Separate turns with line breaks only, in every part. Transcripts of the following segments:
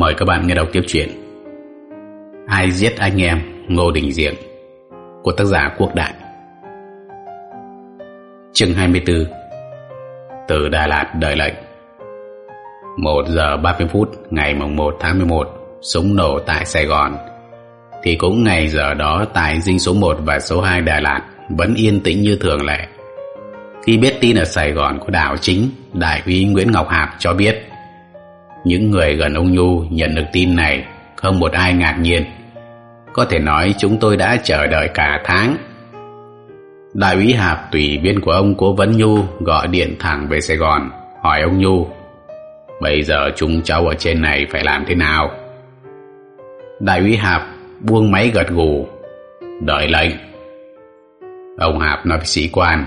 Mời các bạn nghe đọc tiếp chuyện Ai giết anh em Ngô Đình Diệm của tác giả Quốc Đại. Chương 24 Từ Đà Lạt đợi lệnh. 1 giờ 30 phút ngày mùng 1 tháng 11 súng nổ tại Sài Gòn. Thì cũng ngày giờ đó tại dinh số 1 và số 2 Đà Lạt vẫn yên tĩnh như thường lệ. Khi biết tin ở Sài Gòn của đảo chính, Đại úy Nguyễn Ngọc Hạp cho biết những người gần ông Nhu nhận được tin này, không một ai ngạc nhiên. Có thể nói chúng tôi đã chờ đợi cả tháng. Đại úy Hạp tùy viên của ông Cố Vấn Nhu gọi điện thẳng về Sài Gòn, hỏi ông Nhu, Bây giờ chúng cháu ở trên này phải làm thế nào? Đại úy Hạp buông máy gật gù, đợi lệnh. Ông Hạp nói với sĩ quan,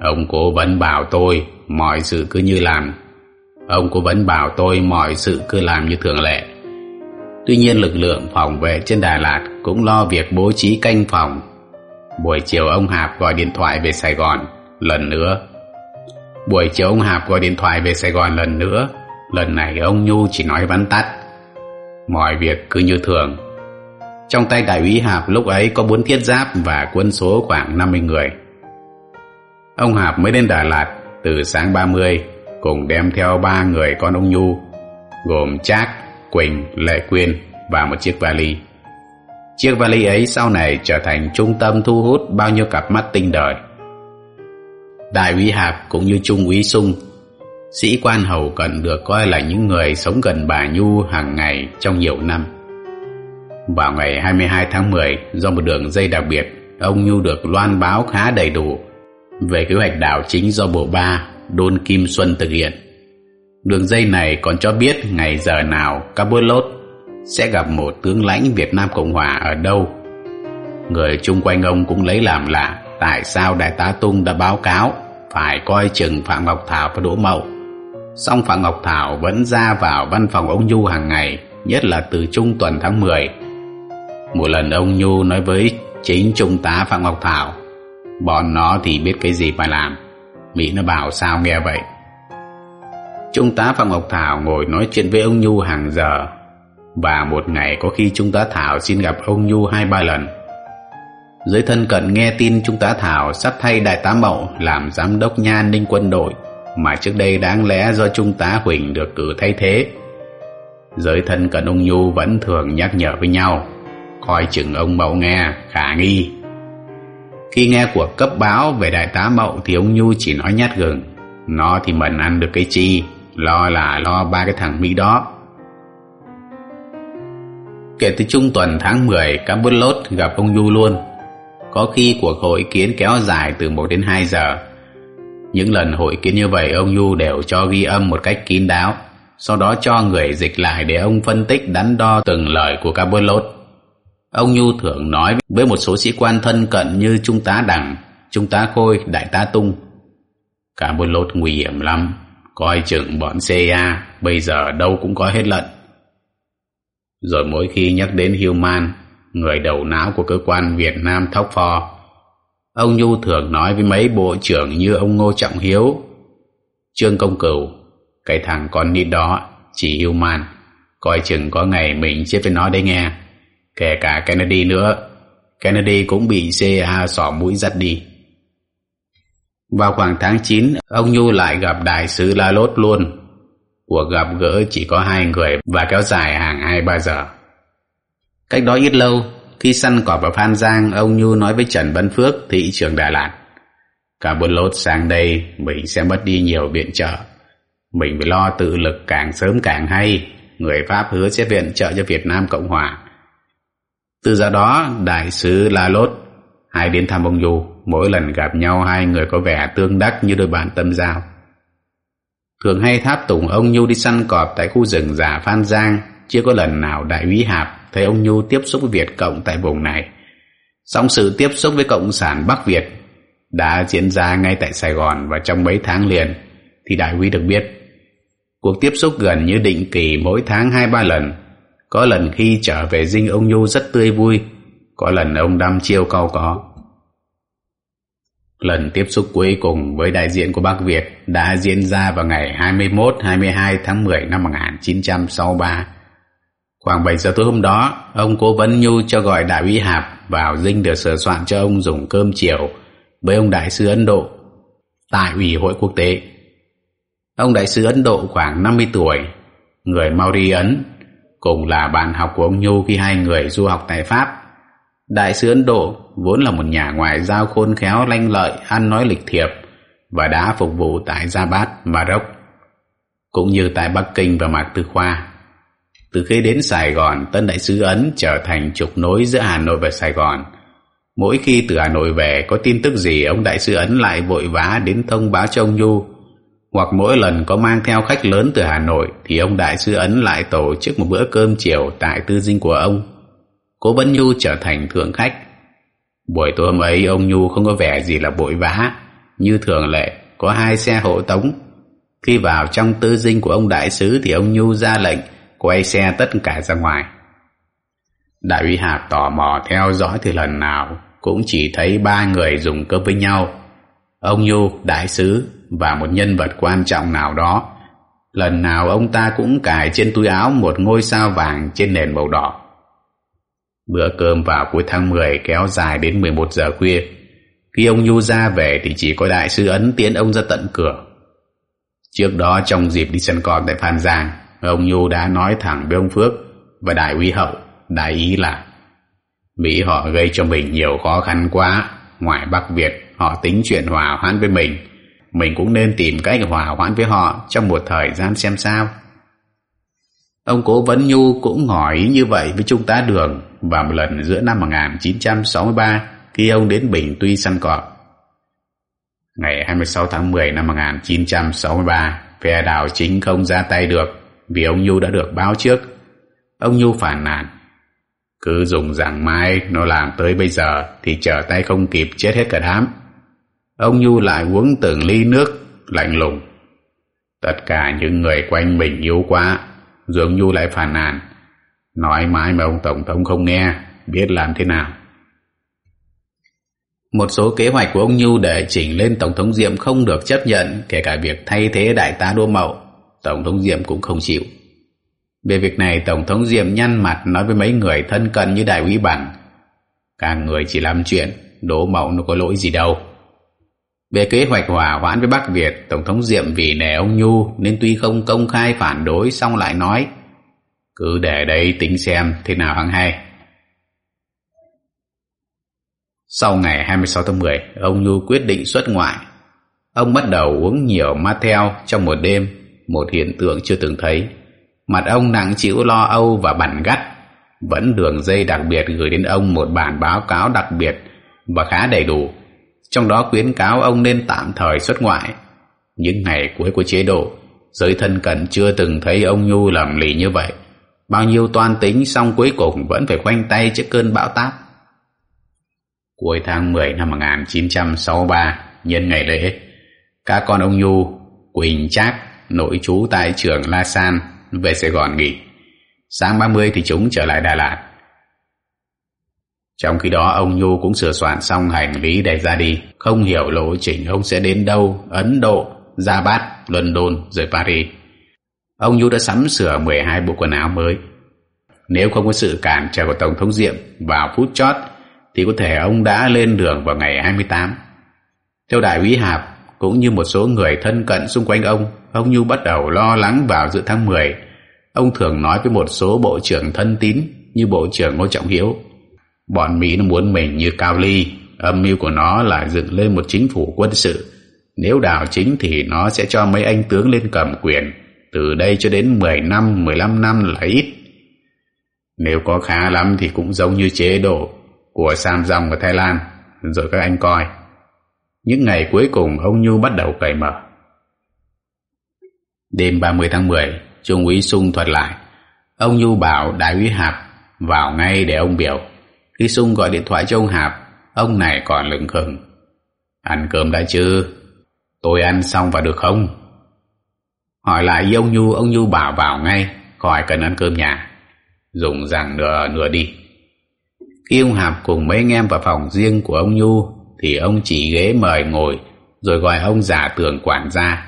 ông cố vấn bảo tôi, mọi sự cứ như làm Ông cũng vẫn bảo tôi mọi sự cứ làm như thường lệ. Tuy nhiên lực lượng phòng vệ trên Đà Lạt cũng lo việc bố trí canh phòng. Buổi chiều ông Hạp gọi điện thoại về Sài Gòn lần nữa. Buổi chiều ông Hạp gọi điện thoại về Sài Gòn lần nữa. Lần này ông Nhu chỉ nói vắn tắt. Mọi việc cứ như thường. Trong tay đại úy Hạp lúc ấy có bốn thiết giáp và quân số khoảng 50 người. Ông Hạp mới đến Đà Lạt từ sáng 30 cùng đem theo ba người con ông Nhu gồm Trác, Quỳnh, Lệ Quyên và một chiếc vali. Chiếc vali ấy sau này trở thành trung tâm thu hút bao nhiêu cặp mắt tinh đời. Đại úy hạc cũng như Trung úy Sung, sĩ quan hầu cận được coi là những người sống gần bà Nhu hàng ngày trong nhiều năm. Vào ngày 22 tháng 10, do một đường dây đặc biệt, ông Nhu được loan báo khá đầy đủ về kế hoạch đảo chính do Bộ Ba Đôn Kim Xuân thực hiện. Đường dây này còn cho biết ngày giờ nào Cabot sẽ gặp một tướng lãnh Việt Nam Cộng Hòa ở đâu. Người chung quanh ông cũng lấy làm lạ tại sao Đại tá Tung đã báo cáo phải coi chừng Phạm Ngọc Thảo và Đỗ Mậu. Song Phạm Ngọc Thảo vẫn ra vào văn phòng ông Nhu hàng ngày, nhất là từ trung tuần tháng 10. Một lần ông Nhu nói với chính trung tá Phạm Ngọc Thảo, bọn nó thì biết cái gì phải làm. Mỹ nó bảo sao nghe vậy? Trung tá Phạm Ngọc Thảo ngồi nói chuyện với ông Nhu hàng giờ. Và một ngày có khi Trung tá Thảo xin gặp ông Nhu hai ba lần. Dưới thân cận nghe tin Trung tá Thảo sắp thay Đại tá Mậu làm giám đốc nha ninh quân đội, Mà trước đây đáng lẽ do Trung tá Huỳnh được cử thay thế. Giới thân cận ông Nhu vẫn thường nhắc nhở với nhau, Coi chừng ông Mậu nghe, khả nghi khi nghe của cấp báo về đại tá Mậu thì ông Nhu chỉ nói nhát gừng. Nó thì mần ăn được cái chi, lo là lo ba cái thằng Mỹ đó. Kể từ trung tuần tháng 10, các bút lốt gặp ông Nhu luôn. Có khi cuộc hội kiến kéo dài từ 1 đến 2 giờ. Những lần hội kiến như vậy ông Nhu đều cho ghi âm một cách kín đáo, sau đó cho người dịch lại để ông phân tích đắn đo từng lời của các bút lốt. Ông Nhu thường nói với một số sĩ quan thân cận như Trung tá Đằng, Trung tá Khôi, Đại tá Tung. Cả một lốt nguy hiểm lắm, coi chừng bọn CIA bây giờ đâu cũng có hết lận. Rồi mỗi khi nhắc đến Human, người đầu não của cơ quan Việt Nam Thóc Phò, ông Nhu thường nói với mấy bộ trưởng như ông Ngô Trọng Hiếu, Trương Công Cửu, cái thằng con nít đó chỉ Human, coi chừng có ngày mình chết với nó đấy nghe kể cả Kennedy nữa. Kennedy cũng bị CIA sỏ mũi dắt đi. Vào khoảng tháng 9, ông Nhu lại gặp đại sứ La Lốt luôn. Cuộc gặp gỡ chỉ có hai người và kéo dài hàng hai ba giờ. Cách đó ít lâu, khi săn cỏ vào Phan Giang, ông Nhu nói với Trần Văn Phước, thị trưởng Đà Lạt. Cả buôn lốt sang đây, mình sẽ mất đi nhiều viện trợ. Mình phải lo tự lực càng sớm càng hay. Người Pháp hứa sẽ viện trợ cho Việt Nam Cộng Hòa. Từ giờ đó, đại sứ La Lốt hai đến thăm ông Du, mỗi lần gặp nhau hai người có vẻ tương đắc như đôi bạn tâm giao. Thường hay tháp tùng ông Nhu đi săn cọp tại khu rừng già Phan Giang, chưa có lần nào đại úy Hạp thấy ông Nhu tiếp xúc với Việt Cộng tại vùng này. Song sự tiếp xúc với Cộng sản Bắc Việt đã diễn ra ngay tại Sài Gòn và trong mấy tháng liền thì đại úy được biết. Cuộc tiếp xúc gần như định kỳ mỗi tháng hai ba lần có lần khi trở về dinh ông Nhu rất tươi vui, có lần ông đăm chiêu cau có. Lần tiếp xúc cuối cùng với đại diện của Bắc Việt đã diễn ra vào ngày 21-22 tháng 10 năm 1963 Khoảng 7 giờ tối hôm đó, ông cố vấn Nhu cho gọi đại úy Hạp vào dinh để sửa soạn cho ông dùng cơm chiều với ông đại sứ Ấn Độ tại Ủy hội quốc tế. Ông đại sứ Ấn Độ khoảng 50 tuổi, người Maori Ấn, cùng là bạn học của ông Nhu khi hai người du học tại Pháp. Đại sứ Ấn Độ vốn là một nhà ngoại giao khôn khéo lanh lợi, ăn nói lịch thiệp và đã phục vụ tại Gia Bát, Maroc, cũng như tại Bắc Kinh và Mạc Tư Khoa. Từ khi đến Sài Gòn, Tân Đại sứ Ấn trở thành trục nối giữa Hà Nội và Sài Gòn. Mỗi khi từ Hà Nội về có tin tức gì, ông Đại sứ Ấn lại vội vã đến thông báo cho ông Nhu. Hoặc mỗi lần có mang theo khách lớn từ Hà Nội thì ông Đại sứ Ấn lại tổ chức một bữa cơm chiều tại tư dinh của ông. Cố Vấn Nhu trở thành thượng khách. Buổi tối hôm ấy ông Nhu không có vẻ gì là bội vã. Như thường lệ, có hai xe hộ tống. Khi vào trong tư dinh của ông Đại sứ thì ông Nhu ra lệnh quay xe tất cả ra ngoài. Đại úy Hạp tò mò theo dõi thì lần nào cũng chỉ thấy ba người dùng cơm với nhau. Ông Nhu, đại sứ và một nhân vật quan trọng nào đó. Lần nào ông ta cũng cài trên túi áo một ngôi sao vàng trên nền màu đỏ. Bữa cơm vào cuối tháng 10 kéo dài đến 11 giờ khuya. Khi ông Nhu ra về thì chỉ có đại sứ ấn tiến ông ra tận cửa. Trước đó trong dịp đi sân con tại Phan Giang, Ông Nhu đã nói thẳng với ông Phước và đại uy hậu, đại ý là Mỹ họ gây cho mình nhiều khó khăn quá. Ngoài Bắc Việt, họ tính chuyện hòa hoãn với mình. Mình cũng nên tìm cách hòa hoãn với họ trong một thời gian xem sao. Ông Cố Vấn Nhu cũng hỏi như vậy với Trung tá Đường và một lần giữa năm 1963 khi ông đến Bình Tuy săn cọp. Ngày 26 tháng 10 năm 1963, phe đảo chính không ra tay được vì ông Nhu đã được báo trước. Ông Nhu phản nàn. Cứ dùng rằng mai nó làm tới bây giờ thì trở tay không kịp chết hết cả đám. Ông Nhu lại uống từng ly nước lạnh lùng. Tất cả những người quanh mình yếu quá. dường Nhu lại phản nàn. Nói mãi mà ông Tổng thống không nghe, biết làm thế nào. Một số kế hoạch của ông Nhu để chỉnh lên Tổng thống Diệm không được chấp nhận, kể cả việc thay thế đại tá Đô Mậu. Tổng thống Diệm cũng không chịu. Về việc này Tổng thống Diệm nhăn mặt nói với mấy người thân cận như đại úy bằng. Các người chỉ làm chuyện, đỗ mậu nó có lỗi gì đâu. Về kế hoạch hòa hoãn với Bắc Việt, Tổng thống Diệm vì nể ông Nhu nên tuy không công khai phản đối xong lại nói cứ để đây tính xem thế nào hăng hay. Sau ngày 26 tháng 10, ông Nhu quyết định xuất ngoại. Ông bắt đầu uống nhiều Mattel trong một đêm một hiện tượng chưa từng thấy. Mặt ông nặng chịu lo âu và bằn gắt. Vẫn đường dây đặc biệt gửi đến ông một bản báo cáo đặc biệt và khá đầy đủ. Trong đó khuyến cáo ông nên tạm thời xuất ngoại. Những ngày cuối của chế độ, giới thân cận chưa từng thấy ông Nhu lầm lì như vậy. Bao nhiêu toan tính xong cuối cùng vẫn phải khoanh tay trước cơn bão táp. Cuối tháng 10 năm 1963, nhân ngày lễ, các con ông Nhu, Quỳnh Trác, nội trú tại trường La San về Sài Gòn nghỉ. Sáng 30 thì chúng trở lại Đà Lạt. Trong khi đó ông Nhu cũng sửa soạn xong hành lý để ra đi, không hiểu lộ trình ông sẽ đến đâu, Ấn Độ, Gia Bát, London rồi Paris. Ông Nhu đã sắm sửa 12 bộ quần áo mới. Nếu không có sự cản trở của Tổng thống Diệm vào phút chót thì có thể ông đã lên đường vào ngày 28. Theo đại úy Hạp, cũng như một số người thân cận xung quanh ông, ông Nhu bắt đầu lo lắng vào giữa tháng 10. Ông thường nói với một số bộ trưởng thân tín như Bộ trưởng Ngô Trọng Hiếu. Bọn Mỹ nó muốn mình như Cao Ly, âm mưu của nó là dựng lên một chính phủ quân sự. Nếu đảo chính thì nó sẽ cho mấy anh tướng lên cầm quyền, từ đây cho đến 10 năm, 15 năm là ít. Nếu có khá lắm thì cũng giống như chế độ của Sam Dòng ở Thái Lan, rồi các anh coi. Những ngày cuối cùng ông Nhu bắt đầu cởi mở. Đêm 30 tháng 10, Trung úy Sung thuật lại. Ông Nhu bảo đại úy Hạp vào ngay để ông biểu. Khi Sung gọi điện thoại cho ông Hạp, ông này còn lừng khừng. Ăn cơm đã chưa? Tôi ăn xong và được không? Hỏi lại với ông Nhu, ông Nhu bảo vào ngay, khỏi cần ăn cơm nhà. Dùng rằng nửa nửa đi. Khi ông Hạp cùng mấy anh em vào phòng riêng của ông Nhu thì ông chỉ ghế mời ngồi rồi gọi ông giả tường quản gia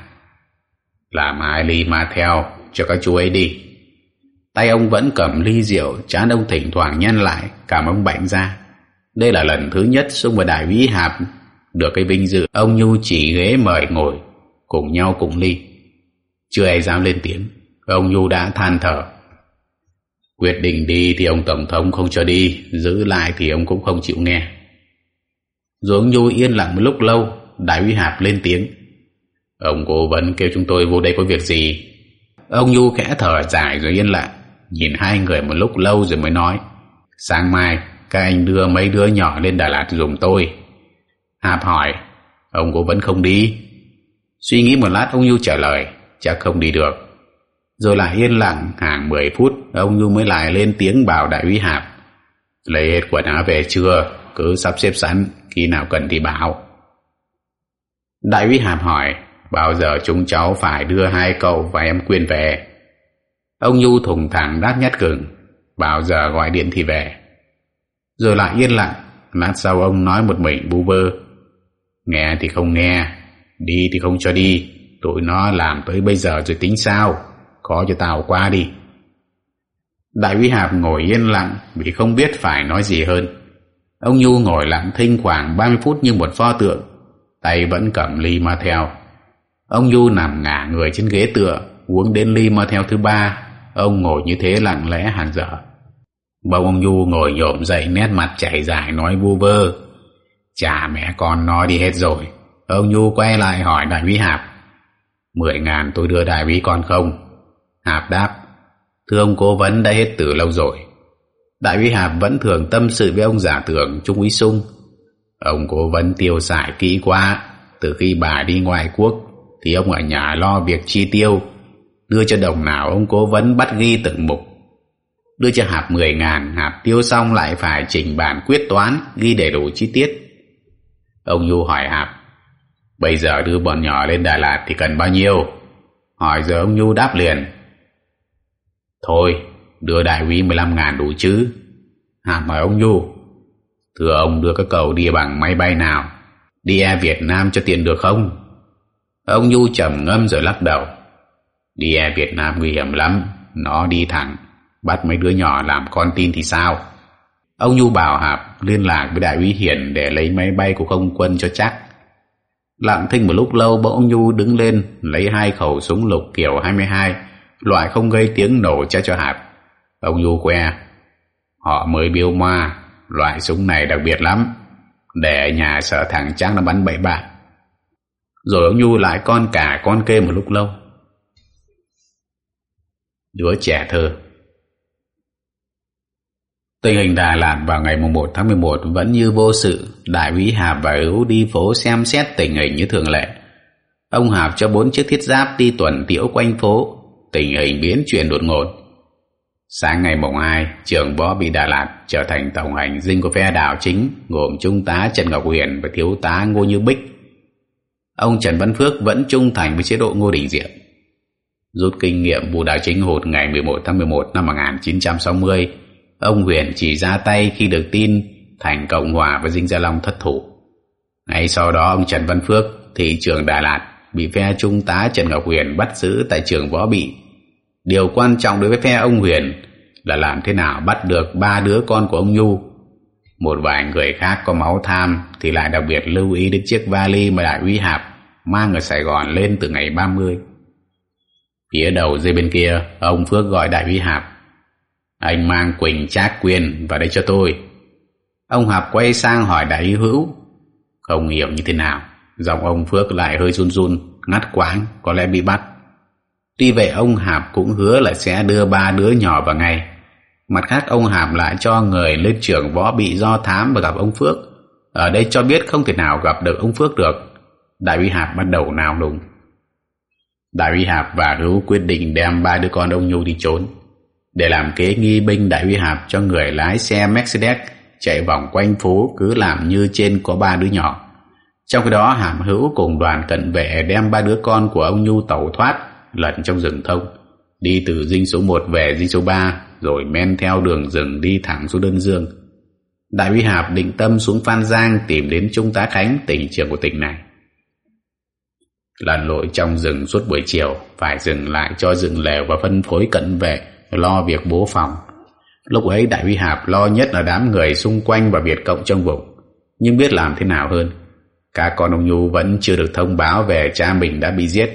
làm hai ly ma theo cho các chú ấy đi Tay ông vẫn cầm ly rượu, chán ông thỉnh thoảng nhăn lại, cảm ông bệnh ra. Đây là lần thứ nhất Sung và Đại Vĩ Hạp được cái vinh dự ông Nhu chỉ ghế mời ngồi, cùng nhau cùng ly. Chưa ai dám lên tiếng, ông Nhu đã than thở. Quyết định đi thì ông Tổng thống không cho đi, giữ lại thì ông cũng không chịu nghe. Rồi ông Nhu yên lặng một lúc lâu, Đại Vĩ Hạp lên tiếng. Ông cố vấn kêu chúng tôi vô đây có việc gì? Ông Nhu khẽ thở dài rồi yên lặng, nhìn hai người một lúc lâu rồi mới nói. Sáng mai, các anh đưa mấy đứa nhỏ lên Đà Lạt dùng tôi. Hạp hỏi, ông cố vẫn không đi? Suy nghĩ một lát ông Nhu trả lời, chắc không đi được. Rồi lại yên lặng hàng 10 phút, ông Nhu mới lại lên tiếng bảo đại úy Hạp. Lấy hết quần áo về chưa? Cứ sắp xếp sẵn, khi nào cần thì bảo. Đại úy Hạp hỏi, bao giờ chúng cháu phải đưa hai cậu và em Quyên về? Ông Nhu thùng thẳng đáp nhát cường bảo giờ gọi điện thì về. Rồi lại yên lặng, lát sau ông nói một mình bu vơ. Nghe thì không nghe, đi thì không cho đi, tụi nó làm tới bây giờ rồi tính sao, có cho tao qua đi. Đại úy Hạp ngồi yên lặng vì không biết phải nói gì hơn. Ông Nhu ngồi lặng thinh khoảng 30 phút như một pho tượng, tay vẫn cầm ly ma theo. Ông Nhu nằm ngả người trên ghế tựa, uống đến ly ma theo thứ ba, ông ngồi như thế lặng lẽ hẳn giờ. Bông ông Du ngồi nhộm dậy, nét mặt chảy dài nói vu vơ. Chả mẹ con nói đi hết rồi. Ông Du quay lại hỏi đại úy Hạp. Mười ngàn tôi đưa đại úy con không? Hạp đáp. Thưa ông, cố vấn đã hết từ lâu rồi. Đại úy Hạp vẫn thường tâm sự với ông giả tưởng Trung úy Sung. Ông cố vấn tiêu xài kỹ quá. Từ khi bà đi ngoài quốc, thì ông ở nhà lo việc chi tiêu. Đưa cho đồng nào ông cố vấn bắt ghi từng mục đưa cho Hạp 10 ngàn, Hạp tiêu xong lại phải trình bản quyết toán, ghi đầy đủ chi tiết. Ông Nhu hỏi Hạp, bây giờ đưa bọn nhỏ lên Đà Lạt thì cần bao nhiêu? Hỏi giờ ông Nhu đáp liền. Thôi, đưa đại úy 15 ngàn đủ chứ? Hạp hỏi ông Nhu, thưa ông đưa các cậu đi bằng máy bay nào? Đi Air Việt Nam cho tiền được không? Ông Nhu trầm ngâm rồi lắc đầu. Đi Air Việt Nam nguy hiểm lắm, nó đi thẳng bắt mấy đứa nhỏ làm con tin thì sao? Ông Nhu bảo Hạp liên lạc với đại úy Hiển để lấy máy bay của không quân cho chắc. Lặng thinh một lúc lâu bỗng ông Nhu đứng lên lấy hai khẩu súng lục kiểu 22 loại không gây tiếng nổ cho cho Hạp. Ông Nhu que họ mới biêu ma loại súng này đặc biệt lắm để nhà sợ thằng Trang nó bắn bậy bạ. Rồi ông Nhu lại con cả con kê một lúc lâu. Đứa trẻ thơ Tình hình Đà Lạt vào ngày 1 tháng 11 vẫn như vô sự, đại úy Hạp và Ưu đi phố xem xét tình hình như thường lệ. Ông Hạp cho bốn chiếc thiết giáp đi tuần tiễu quanh phố, tình hình biến chuyển đột ngột. Sáng ngày mùng 2, trưởng võ bị Đà Lạt trở thành tổng hành dinh của phe đảo chính gồm Trung tá Trần Ngọc Huyền và Thiếu tá Ngô Như Bích. Ông Trần Văn Phước vẫn trung thành với chế độ Ngô Đình Diệm. Rút kinh nghiệm vụ đảo chính hụt ngày 11 tháng 11 năm 1960, Ông Huyền chỉ ra tay khi được tin Thành Cộng Hòa và Dinh Gia Long thất thủ. Ngay sau đó ông Trần Văn Phước, thị trưởng Đà Lạt, bị phe trung tá Trần Ngọc Huyền bắt giữ tại trường Võ Bị. Điều quan trọng đối với phe ông Huyền là làm thế nào bắt được ba đứa con của ông Nhu. Một vài người khác có máu tham thì lại đặc biệt lưu ý đến chiếc vali mà đại Uy Hạp mang ở Sài Gòn lên từ ngày 30. Phía đầu dây bên kia, ông Phước gọi đại úy Hạp anh mang Quỳnh Trác quyền vào đây cho tôi. Ông Hạp quay sang hỏi đại hữu. Không hiểu như thế nào. Giọng ông Phước lại hơi run run, ngắt quãng, có lẽ bị bắt. Tuy vậy ông Hạp cũng hứa là sẽ đưa ba đứa nhỏ vào ngay. Mặt khác ông Hạp lại cho người lên trưởng võ bị do thám và gặp ông Phước. Ở đây cho biết không thể nào gặp được ông Phước được. Đại úy Hạp bắt đầu nào lùng. Đại úy Hạp và Hữu quyết định đem ba đứa con ông Nhu đi trốn để làm kế nghi binh đại uy hạp cho người lái xe Mercedes chạy vòng quanh phố cứ làm như trên có ba đứa nhỏ. Trong khi đó hàm hữu cùng đoàn cận vệ đem ba đứa con của ông Nhu tẩu thoát lẫn trong rừng thông, đi từ dinh số 1 về dinh số 3 rồi men theo đường rừng đi thẳng xuống Đơn Dương. Đại uy Hạp định tâm xuống Phan Giang tìm đến Trung tá Khánh tỉnh trưởng của tỉnh này. Lặn lội trong rừng suốt buổi chiều phải dừng lại cho rừng lèo và phân phối cận vệ lo việc bố phòng. Lúc ấy Đại huy Hạp lo nhất là đám người xung quanh và Việt Cộng trong vùng, nhưng biết làm thế nào hơn. Cả con ông Nhu vẫn chưa được thông báo về cha mình đã bị giết.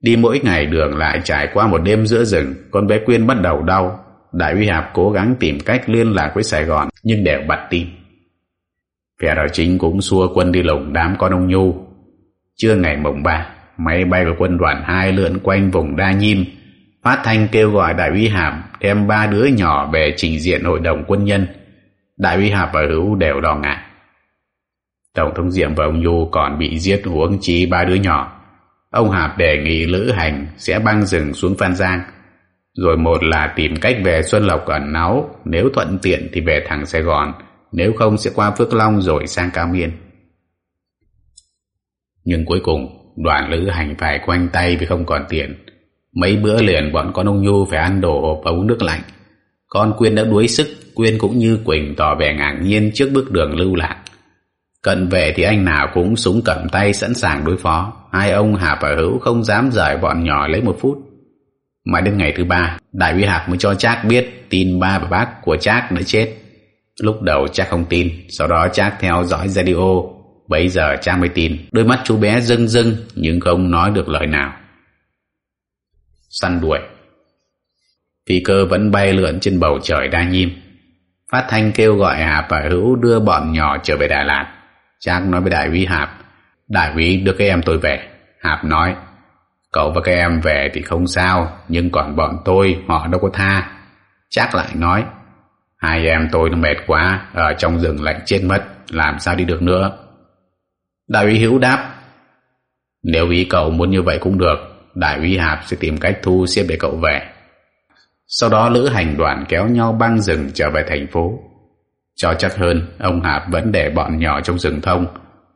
Đi mỗi ngày đường lại trải qua một đêm giữa rừng, con bé Quyên bắt đầu đau. Đại huy Hạp cố gắng tìm cách liên lạc với Sài Gòn, nhưng đều bặt tin. Phe đảo chính cũng xua quân đi lùng đám con ông Nhu. Trưa ngày mùng 3, máy bay của quân đoàn 2 lượn quanh vùng Đa Nhiêm, phát thanh kêu gọi đại úy Hàm đem ba đứa nhỏ về trình diện hội đồng quân nhân. Đại úy hàm và Hữu đều lo ngại. Tổng thống Diệm và ông Nhu còn bị giết huống chi ba đứa nhỏ. Ông Hạp đề nghị Lữ Hành sẽ băng rừng xuống Phan Giang. Rồi một là tìm cách về Xuân Lộc ẩn náu, nếu thuận tiện thì về thẳng Sài Gòn, nếu không sẽ qua Phước Long rồi sang Cao Miên. Nhưng cuối cùng, đoàn Lữ Hành phải quanh tay vì không còn tiền. Mấy bữa liền bọn con ông Nhu phải ăn đồ hộp và uống nước lạnh. Con Quyên đã đuối sức, Quyên cũng như Quỳnh tỏ vẻ ngạc nhiên trước bước đường lưu lạc. Cận về thì anh nào cũng súng cầm tay sẵn sàng đối phó. Hai ông Hạp và Hữu không dám rời bọn nhỏ lấy một phút. Mãi đến ngày thứ ba, Đại úy Hạp mới cho Trác biết tin ba và bác của Trác đã chết. Lúc đầu Trác không tin, sau đó Trác theo dõi radio. Bây giờ cha mới tin, đôi mắt chú bé rưng rưng nhưng không nói được lời nào. Săn đuổi Phi cơ vẫn bay lượn trên bầu trời đa nhiêm. Phát thanh kêu gọi Hạp và Hữu đưa bọn nhỏ trở về Đà Lạt. Chắc nói với đại úy Hạp Đại úy đưa các em tôi về Hạp nói Cậu và các em về thì không sao Nhưng còn bọn tôi họ đâu có tha Chắc lại nói Hai em tôi nó mệt quá Ở trong rừng lạnh chết mất Làm sao đi được nữa Đại úy Hữu đáp Nếu ý cậu muốn như vậy cũng được Đại úy Hạp sẽ tìm cách thu xếp để cậu về Sau đó lữ hành đoàn kéo nhau băng rừng trở về thành phố cho chắc hơn, ông Hạp vẫn để bọn nhỏ trong rừng thông.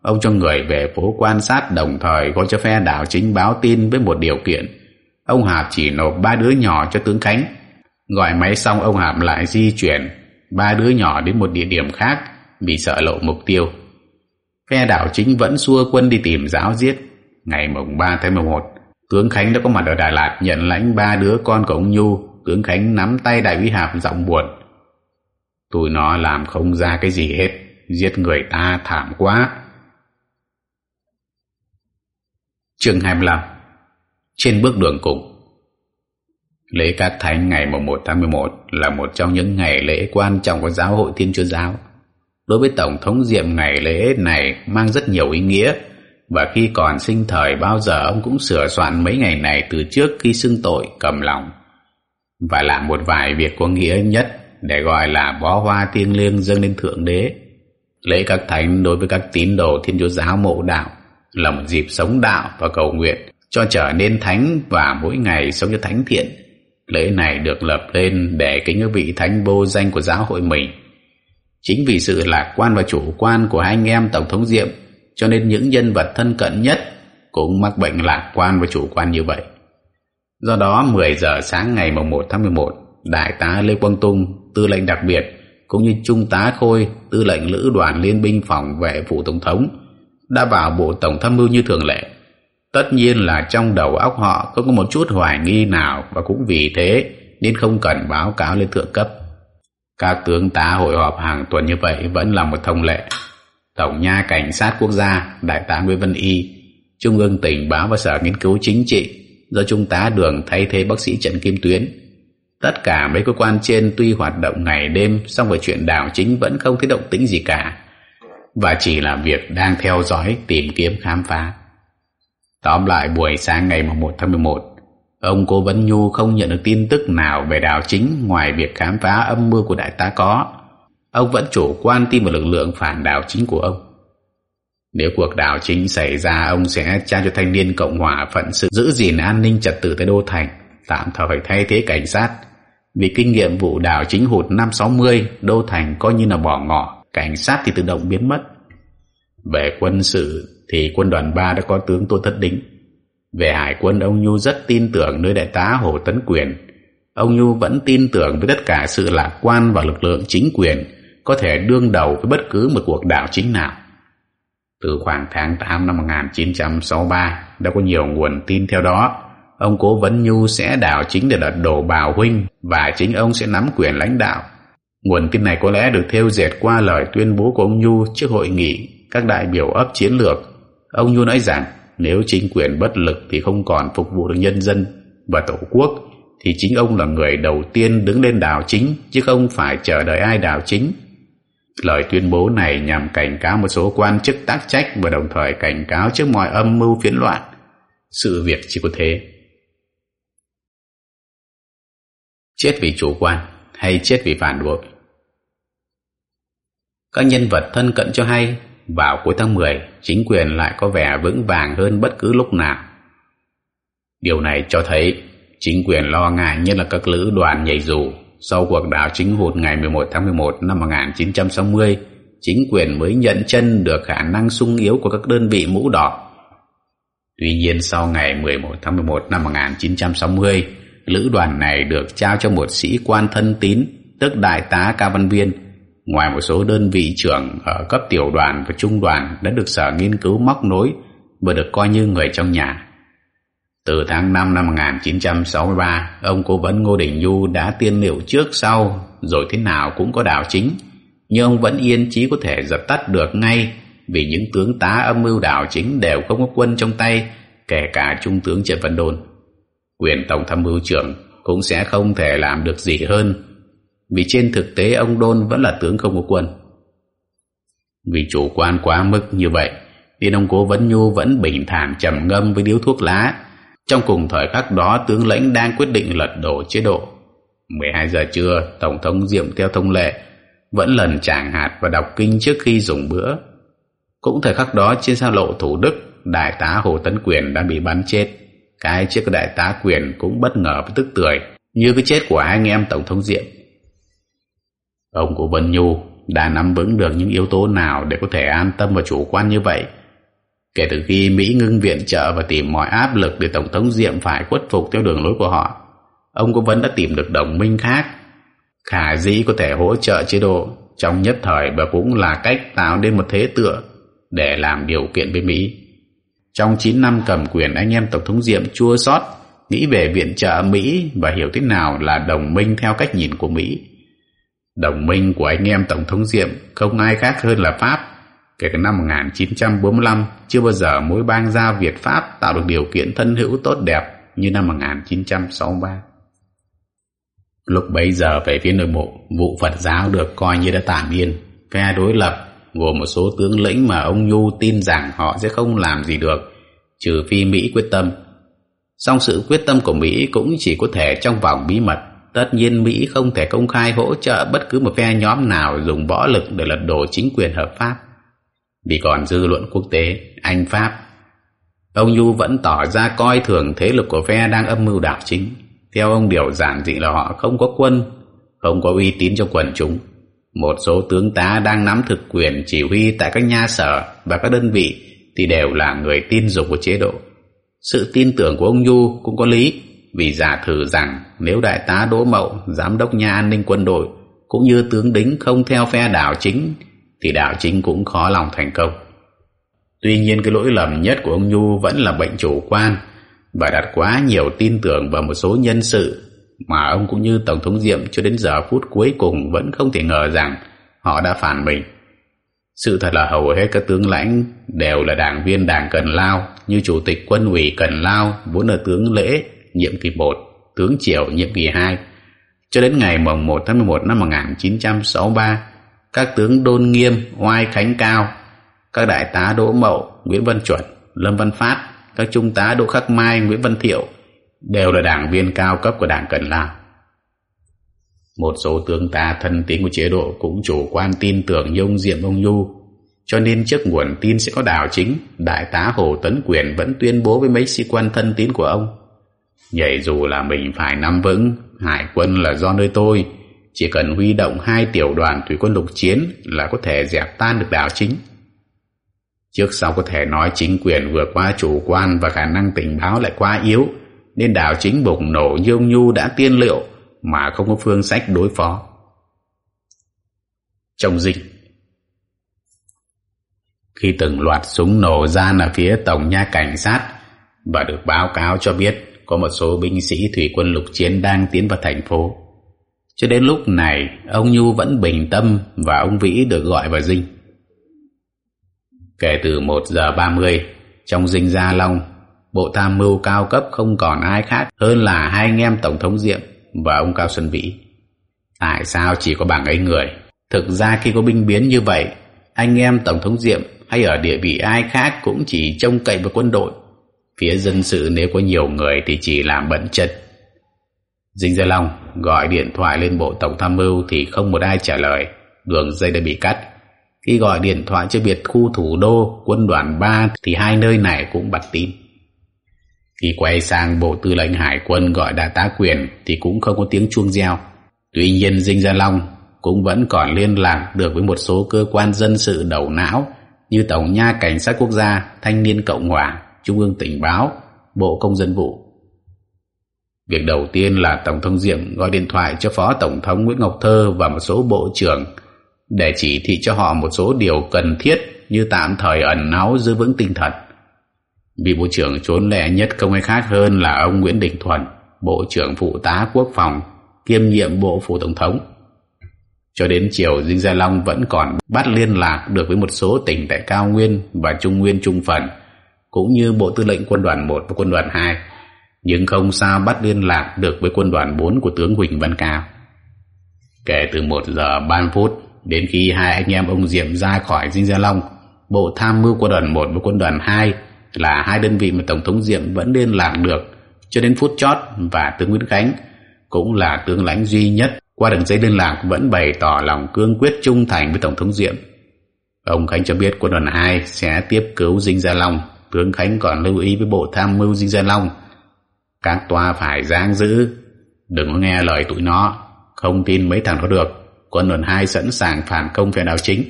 Ông cho người về phố quan sát đồng thời có cho phe đảo chính báo tin với một điều kiện. Ông Hạp chỉ nộp ba đứa nhỏ cho tướng Khánh. Gọi máy xong ông Hạp lại di chuyển ba đứa nhỏ đến một địa điểm khác vì sợ lộ mục tiêu. Phe đảo chính vẫn xua quân đi tìm giáo giết. Ngày mùng 3 tháng 11, tướng Khánh đã có mặt ở Đà Lạt nhận lãnh ba đứa con của ông Nhu. Tướng Khánh nắm tay đại úy Hạp giọng buồn. Tụi nó làm không ra cái gì hết, giết người ta thảm quá. Chương 25 Trên bước đường cùng Lễ Cát Thánh ngày 1 tháng 11 là một trong những ngày lễ quan trọng của giáo hội Thiên Chúa Giáo. Đối với Tổng thống Diệm ngày lễ này mang rất nhiều ý nghĩa và khi còn sinh thời, bao giờ ông cũng sửa soạn mấy ngày này từ trước khi xưng tội, cầm lòng và làm một vài việc có nghĩa nhất để gọi là bó hoa thiêng liêng dâng lên thượng đế. Lễ các thánh đối với các tín đồ thiên chúa giáo mộ đạo là một dịp sống đạo và cầu nguyện cho trở nên thánh và mỗi ngày sống cho thánh thiện. Lễ này được lập lên để kính các vị thánh vô danh của giáo hội mình. Chính vì sự lạc quan và chủ quan của hai anh em Tổng thống Diệm cho nên những nhân vật thân cận nhất cũng mắc bệnh lạc quan và chủ quan như vậy. Do đó 10 giờ sáng ngày 1 tháng 11 Đại tá Lê Quang Tung, tư lệnh đặc biệt, cũng như Trung tá Khôi, tư lệnh lữ đoàn liên binh phòng vệ phủ tổng thống, đã vào bộ tổng tham mưu như thường lệ. Tất nhiên là trong đầu óc họ không có một chút hoài nghi nào và cũng vì thế nên không cần báo cáo lên thượng cấp. Các tướng tá hội họp hàng tuần như vậy vẫn là một thông lệ. Tổng nha Cảnh sát Quốc gia, Đại tá Nguyễn Văn Y, Trung ương tỉnh báo và Sở Nghiên cứu Chính trị do Trung tá Đường thay thế bác sĩ Trần Kim Tuyến Tất cả mấy cơ quan trên tuy hoạt động ngày đêm song về chuyện đảo chính vẫn không thấy động tĩnh gì cả và chỉ là việc đang theo dõi tìm kiếm khám phá. Tóm lại buổi sáng ngày 1 tháng 11 ông Cố Vấn Nhu không nhận được tin tức nào về đảo chính ngoài việc khám phá âm mưu của đại tá có. Ông vẫn chủ quan tin vào lực lượng phản đảo chính của ông. Nếu cuộc đảo chính xảy ra ông sẽ trao cho thanh niên Cộng hòa phận sự giữ gìn an ninh trật tự tại Đô Thành tạm thời thay thế cảnh sát vì kinh nghiệm vụ đảo chính hụt năm 60, Đô Thành coi như là bỏ ngỏ, cảnh sát thì tự động biến mất. Về quân sự thì quân đoàn 3 đã có tướng Tô Thất Đính. Về hải quân, ông Nhu rất tin tưởng nơi đại tá Hồ Tấn Quyền. Ông Nhu vẫn tin tưởng với tất cả sự lạc quan và lực lượng chính quyền có thể đương đầu với bất cứ một cuộc đảo chính nào. Từ khoảng tháng 8 năm 1963 đã có nhiều nguồn tin theo đó ông cố vấn nhu sẽ đảo chính để lật đổ bảo huynh và chính ông sẽ nắm quyền lãnh đạo nguồn tin này có lẽ được theo dệt qua lời tuyên bố của ông nhu trước hội nghị các đại biểu ấp chiến lược ông nhu nói rằng nếu chính quyền bất lực thì không còn phục vụ được nhân dân và tổ quốc, thì chính ông là người đầu tiên đứng lên đảo chính, chứ không phải chờ đợi ai đảo chính. Lời tuyên bố này nhằm cảnh cáo một số quan chức tác trách và đồng thời cảnh cáo trước mọi âm mưu phiến loạn. Sự việc chỉ có thế. Chết vì chủ quan hay chết vì phản bội? Các nhân vật thân cận cho hay vào cuối tháng 10 chính quyền lại có vẻ vững vàng hơn bất cứ lúc nào. Điều này cho thấy chính quyền lo ngại nhất là các lữ đoàn nhảy dù. Sau cuộc đảo chính hụt ngày 11 tháng 11 năm 1960 chính quyền mới nhận chân được khả năng sung yếu của các đơn vị mũ đỏ. Tuy nhiên sau ngày 11 tháng 11 năm 1960 lữ đoàn này được trao cho một sĩ quan thân tín, tức đại tá Cao Văn Viên ngoài một số đơn vị trưởng ở cấp tiểu đoàn và trung đoàn đã được sở nghiên cứu móc nối và được coi như người trong nhà. Từ tháng 5 năm 1963 ông cố vấn Ngô Đình Nhu đã tiên liệu trước sau, rồi thế nào cũng có đảo chính. Nhưng ông vẫn yên chí có thể dập tắt được ngay, vì những tướng tá âm mưu đảo chính đều không có quân trong tay, kể cả trung tướng Trần Văn Đôn quyền tổng tham mưu trưởng cũng sẽ không thể làm được gì hơn vì trên thực tế ông Đôn vẫn là tướng không có quân. Vì chủ quan quá mức như vậy, nên ông Cố Vấn Nhu vẫn bình thản trầm ngâm với điếu thuốc lá. Trong cùng thời khắc đó, tướng lãnh đang quyết định lật đổ chế độ. 12 giờ trưa, Tổng thống Diệm theo thông lệ, vẫn lần tràng hạt và đọc kinh trước khi dùng bữa. Cũng thời khắc đó, trên xa lộ Thủ Đức, đại tá Hồ Tấn Quyền đã bị bắn chết. Cái chiếc đại tá Quyền cũng bất ngờ với tức tưởi, như cái chết của hai anh em Tổng thống Diệm. Ông của Vân Nhu đã nắm vững được những yếu tố nào để có thể an tâm và chủ quan như vậy. Kể từ khi Mỹ ngưng viện trợ và tìm mọi áp lực để Tổng thống Diệm phải khuất phục theo đường lối của họ, ông cố vấn đã tìm được đồng minh khác. Khả dĩ có thể hỗ trợ chế độ trong nhất thời và cũng là cách tạo nên một thế tựa để làm điều kiện với Mỹ. Trong 9 năm cầm quyền anh em Tổng thống Diệm chua xót nghĩ về viện trợ Mỹ và hiểu thế nào là đồng minh theo cách nhìn của Mỹ. Đồng minh của anh em Tổng thống Diệm không ai khác hơn là Pháp. Kể từ năm 1945, chưa bao giờ mối bang giao Việt-Pháp tạo được điều kiện thân hữu tốt đẹp như năm 1963. Lúc bấy giờ về phía nội bộ, vụ Phật giáo được coi như đã tạm yên. Phe đối lập gồm một số tướng lĩnh mà ông Nhu tin rằng họ sẽ không làm gì được, trừ phi Mỹ quyết tâm. Song sự quyết tâm của Mỹ cũng chỉ có thể trong vòng bí mật Tất nhiên Mỹ không thể công khai hỗ trợ bất cứ một phe nhóm nào dùng võ lực để lật đổ chính quyền hợp pháp. Vì còn dư luận quốc tế, Anh Pháp, ông Nhu vẫn tỏ ra coi thường thế lực của phe đang âm mưu đảo chính. Theo ông điều giản dị là họ không có quân, không có uy tín trong quần chúng. Một số tướng tá đang nắm thực quyền chỉ huy tại các nha sở và các đơn vị thì đều là người tin dùng của chế độ. Sự tin tưởng của ông Nhu cũng có lý vì giả thử rằng nếu đại tá Đỗ Mậu, giám đốc nhà an ninh quân đội cũng như tướng đính không theo phe đảo chính thì đảo chính cũng khó lòng thành công. Tuy nhiên cái lỗi lầm nhất của ông Nhu vẫn là bệnh chủ quan và đặt quá nhiều tin tưởng vào một số nhân sự mà ông cũng như Tổng thống Diệm cho đến giờ phút cuối cùng vẫn không thể ngờ rằng họ đã phản mình. Sự thật là hầu hết các tướng lãnh đều là đảng viên đảng Cần Lao như Chủ tịch quân ủy Cần Lao vốn là tướng lễ nhiệm kỳ 1, tướng triệu nhiệm kỳ 2. Cho đến ngày mồng 1 tháng 11 năm 1963, các tướng Đôn Nghiêm, Oai Khánh Cao, các đại tá Đỗ Mậu, Nguyễn Văn Chuẩn, Lâm Văn Phát, các trung tá Đỗ Khắc Mai, Nguyễn Văn Thiệu đều là đảng viên cao cấp của đảng Cần Lao. Một số tướng ta thân tín của chế độ cũng chủ quan tin tưởng như ông Diệm ông Nhu, cho nên trước nguồn tin sẽ có đảo chính, đại tá Hồ Tấn Quyền vẫn tuyên bố với mấy sĩ quan thân tín của ông Nhảy dù là mình phải nắm vững, Hải quân là do nơi tôi, Chỉ cần huy động hai tiểu đoàn thủy quân lục chiến Là có thể dẹp tan được đảo chính. Trước sau có thể nói chính quyền vừa qua chủ quan Và khả năng tình báo lại quá yếu, Nên đảo chính bùng nổ như ông Nhu đã tiên liệu Mà không có phương sách đối phó. Trong dịch, Khi từng loạt súng nổ ra là phía tổng nha cảnh sát và được báo cáo cho biết có một số binh sĩ thủy quân lục chiến đang tiến vào thành phố. Cho đến lúc này, ông Nhu vẫn bình tâm và ông Vĩ được gọi vào dinh. Kể từ 1 giờ 30, trong dinh Gia Long, bộ tham mưu cao cấp không còn ai khác hơn là hai anh em Tổng thống Diệm và ông Cao Xuân Vĩ. Tại sao chỉ có bảng ấy người? Thực ra khi có binh biến như vậy, anh em Tổng thống Diệm hay ở địa vị ai khác cũng chỉ trông cậy vào quân đội. Phía dân sự nếu có nhiều người thì chỉ làm bận chất. Dinh Gia Long gọi điện thoại lên bộ Tổng tham mưu thì không một ai trả lời, đường dây đã bị cắt. Khi gọi điện thoại cho biệt khu thủ đô quân đoàn 3 thì hai nơi này cũng bật tin. Khi quay sang bộ tư lệnh hải quân gọi đại tá quyền thì cũng không có tiếng chuông reo. Tuy nhiên Dinh Gia Long cũng vẫn còn liên lạc được với một số cơ quan dân sự đầu não như Tổng nha Cảnh sát Quốc gia, Thanh niên Cộng hòa, Trung ương Tình báo, Bộ Công dân vụ. Việc đầu tiên là Tổng thống Diệm gọi điện thoại cho Phó Tổng thống Nguyễn Ngọc Thơ và một số bộ trưởng để chỉ thị cho họ một số điều cần thiết như tạm thời ẩn náu giữ vững tinh thần. Vị Bộ trưởng trốn lẻ nhất không ai khác hơn là ông Nguyễn Đình Thuận, Bộ trưởng Phụ tá Quốc phòng, kiêm nhiệm Bộ Phủ Tổng thống. Cho đến chiều Dinh Gia Long vẫn còn bắt liên lạc được với một số tỉnh tại Cao Nguyên và Trung Nguyên Trung Phần, cũng như Bộ Tư lệnh Quân đoàn 1 và Quân đoàn 2, nhưng không sao bắt liên lạc được với Quân đoàn 4 của tướng Huỳnh Văn Cao. Kể từ 1 giờ 30 phút đến khi hai anh em ông Diệm ra khỏi Dinh Gia Long, Bộ Tham mưu Quân đoàn 1 và Quân đoàn 2 là hai đơn vị mà Tổng thống Diệm vẫn liên lạc được cho đến phút chót và tướng Nguyễn Khánh cũng là tướng lãnh duy nhất qua đường dây liên lạc vẫn bày tỏ lòng cương quyết trung thành với Tổng thống Diệm. Ông Khánh cho biết quân đoàn 2 sẽ tiếp cứu Dinh Gia Long. Tướng Khánh còn lưu ý với Bộ Tham mưu Dinh Gia Long. Các tòa phải giang giữ, đừng có nghe lời tụi nó, không tin mấy thằng đó được. Quân đoàn hai sẵn sàng phản công phe đảo chính.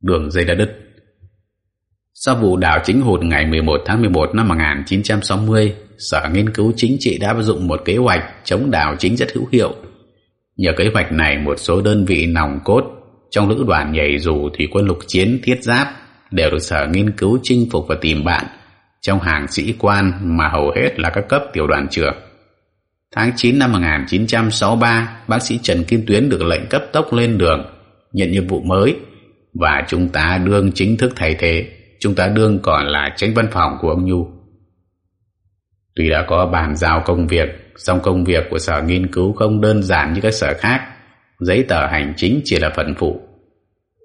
Đường dây đã đứt. Sau vụ đảo chính hụt ngày 11 tháng 11 năm 1960, Sở Nghiên cứu Chính trị đã áp dụng một kế hoạch chống đảo chính rất hữu hiệu. Nhờ kế hoạch này, một số đơn vị nòng cốt trong lữ đoàn nhảy dù thủy quân lục chiến thiết giáp đều được Sở Nghiên cứu chinh phục và tìm bạn trong hàng sĩ quan mà hầu hết là các cấp tiểu đoàn trưởng. Tháng 9 năm 1963, bác sĩ Trần Kim Tuyến được lệnh cấp tốc lên đường, nhận nhiệm vụ mới và chúng ta đương chính thức thay thế. Chúng ta đương còn là tránh văn phòng của ông Nhu. Tuy đã có bàn giao công việc, song công việc của sở nghiên cứu không đơn giản như các sở khác. Giấy tờ hành chính chỉ là phần phụ.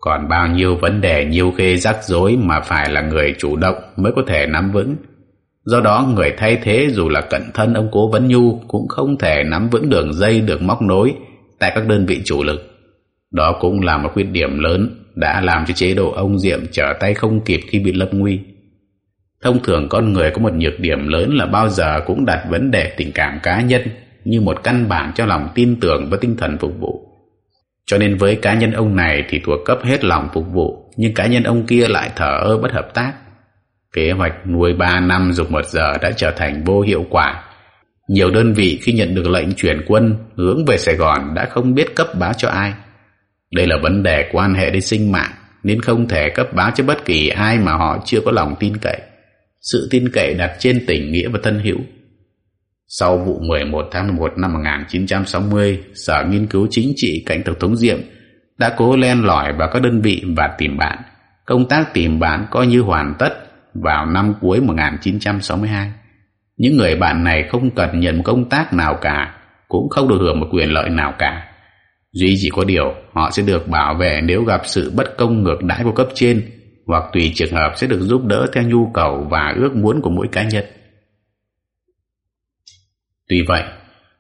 Còn bao nhiêu vấn đề, nhiều khi rắc rối mà phải là người chủ động mới có thể nắm vững. Do đó, người thay thế dù là cận thân ông Cố Vấn Nhu cũng không thể nắm vững đường dây được móc nối tại các đơn vị chủ lực. Đó cũng là một khuyết điểm lớn đã làm cho chế độ ông Diệm trở tay không kịp khi bị lâm nguy. Thông thường con người có một nhược điểm lớn là bao giờ cũng đặt vấn đề tình cảm cá nhân như một căn bản cho lòng tin tưởng và tinh thần phục vụ. Cho nên với cá nhân ông này thì thuộc cấp hết lòng phục vụ, nhưng cá nhân ông kia lại thở ơ bất hợp tác. Kế hoạch nuôi 3 năm dùng một giờ đã trở thành vô hiệu quả. Nhiều đơn vị khi nhận được lệnh chuyển quân hướng về Sài Gòn đã không biết cấp báo cho ai. Đây là vấn đề quan hệ đến sinh mạng nên không thể cấp báo cho bất kỳ ai mà họ chưa có lòng tin cậy sự tin cậy đặt trên tình nghĩa và thân hữu. Sau vụ 11 tháng 1 năm 1960, Sở Nghiên cứu Chính trị cạnh Tổng thống Diệm đã cố len lỏi vào các đơn vị và tìm bạn. Công tác tìm bạn coi như hoàn tất vào năm cuối 1962. Những người bạn này không cần nhận công tác nào cả, cũng không được hưởng một quyền lợi nào cả. Duy chỉ có điều, họ sẽ được bảo vệ nếu gặp sự bất công ngược đãi của cấp trên hoặc tùy trường hợp sẽ được giúp đỡ theo nhu cầu và ước muốn của mỗi cá nhân. Tuy vậy,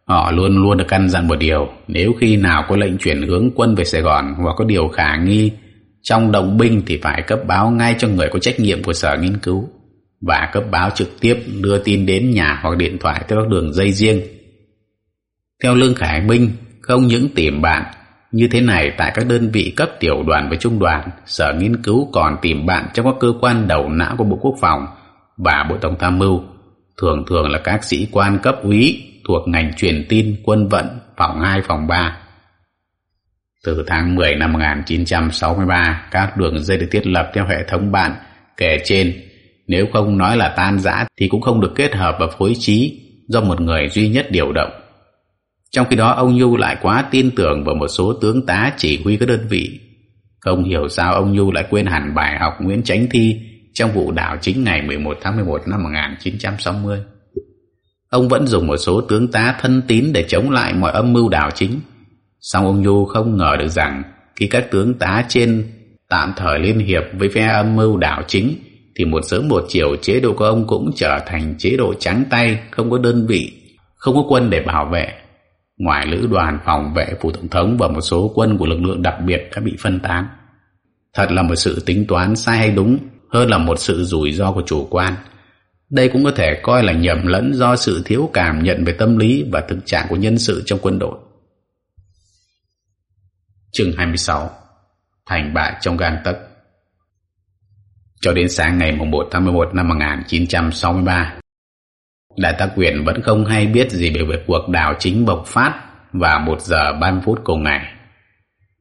họ luôn luôn được căn dặn một điều, nếu khi nào có lệnh chuyển hướng quân về Sài Gòn hoặc có điều khả nghi trong động binh thì phải cấp báo ngay cho người có trách nhiệm của sở nghiên cứu và cấp báo trực tiếp đưa tin đến nhà hoặc điện thoại theo các đường dây riêng. Theo Lương Khải Minh, không những tìm bạn như thế này tại các đơn vị cấp tiểu đoàn và trung đoàn, Sở Nghiên cứu còn tìm bạn trong các cơ quan đầu não của Bộ Quốc phòng và Bộ Tổng tham mưu, thường thường là các sĩ quan cấp úy thuộc ngành truyền tin, quân vận, phòng 2, phòng 3. Từ tháng 10 năm 1963, các đường dây được thiết lập theo hệ thống bạn kể trên nếu không nói là tan rã thì cũng không được kết hợp và phối trí do một người duy nhất điều động. Trong khi đó ông Nhu lại quá tin tưởng vào một số tướng tá chỉ huy các đơn vị. Không hiểu sao ông Nhu lại quên hẳn bài học Nguyễn Chánh Thi trong vụ đảo chính ngày 11 tháng 11 năm 1960. Ông vẫn dùng một số tướng tá thân tín để chống lại mọi âm mưu đảo chính. Song ông Nhu không ngờ được rằng khi các tướng tá trên tạm thời liên hiệp với phe âm mưu đảo chính thì một sớm một chiều chế độ của ông cũng trở thành chế độ trắng tay, không có đơn vị, không có quân để bảo vệ. Ngoài lữ đoàn phòng vệ phủ tổng thống và một số quân của lực lượng đặc biệt đã bị phân tán. Thật là một sự tính toán sai hay đúng hơn là một sự rủi ro của chủ quan. Đây cũng có thể coi là nhầm lẫn do sự thiếu cảm nhận về tâm lý và thực trạng của nhân sự trong quân đội. Chương 26 Thành bại trong gang tấc Cho đến sáng ngày 1 tháng 11 năm 1963 Đại tá quyền vẫn không hay biết gì về việc cuộc đảo chính bộc phát vào 1 giờ 30 phút cùng ngày.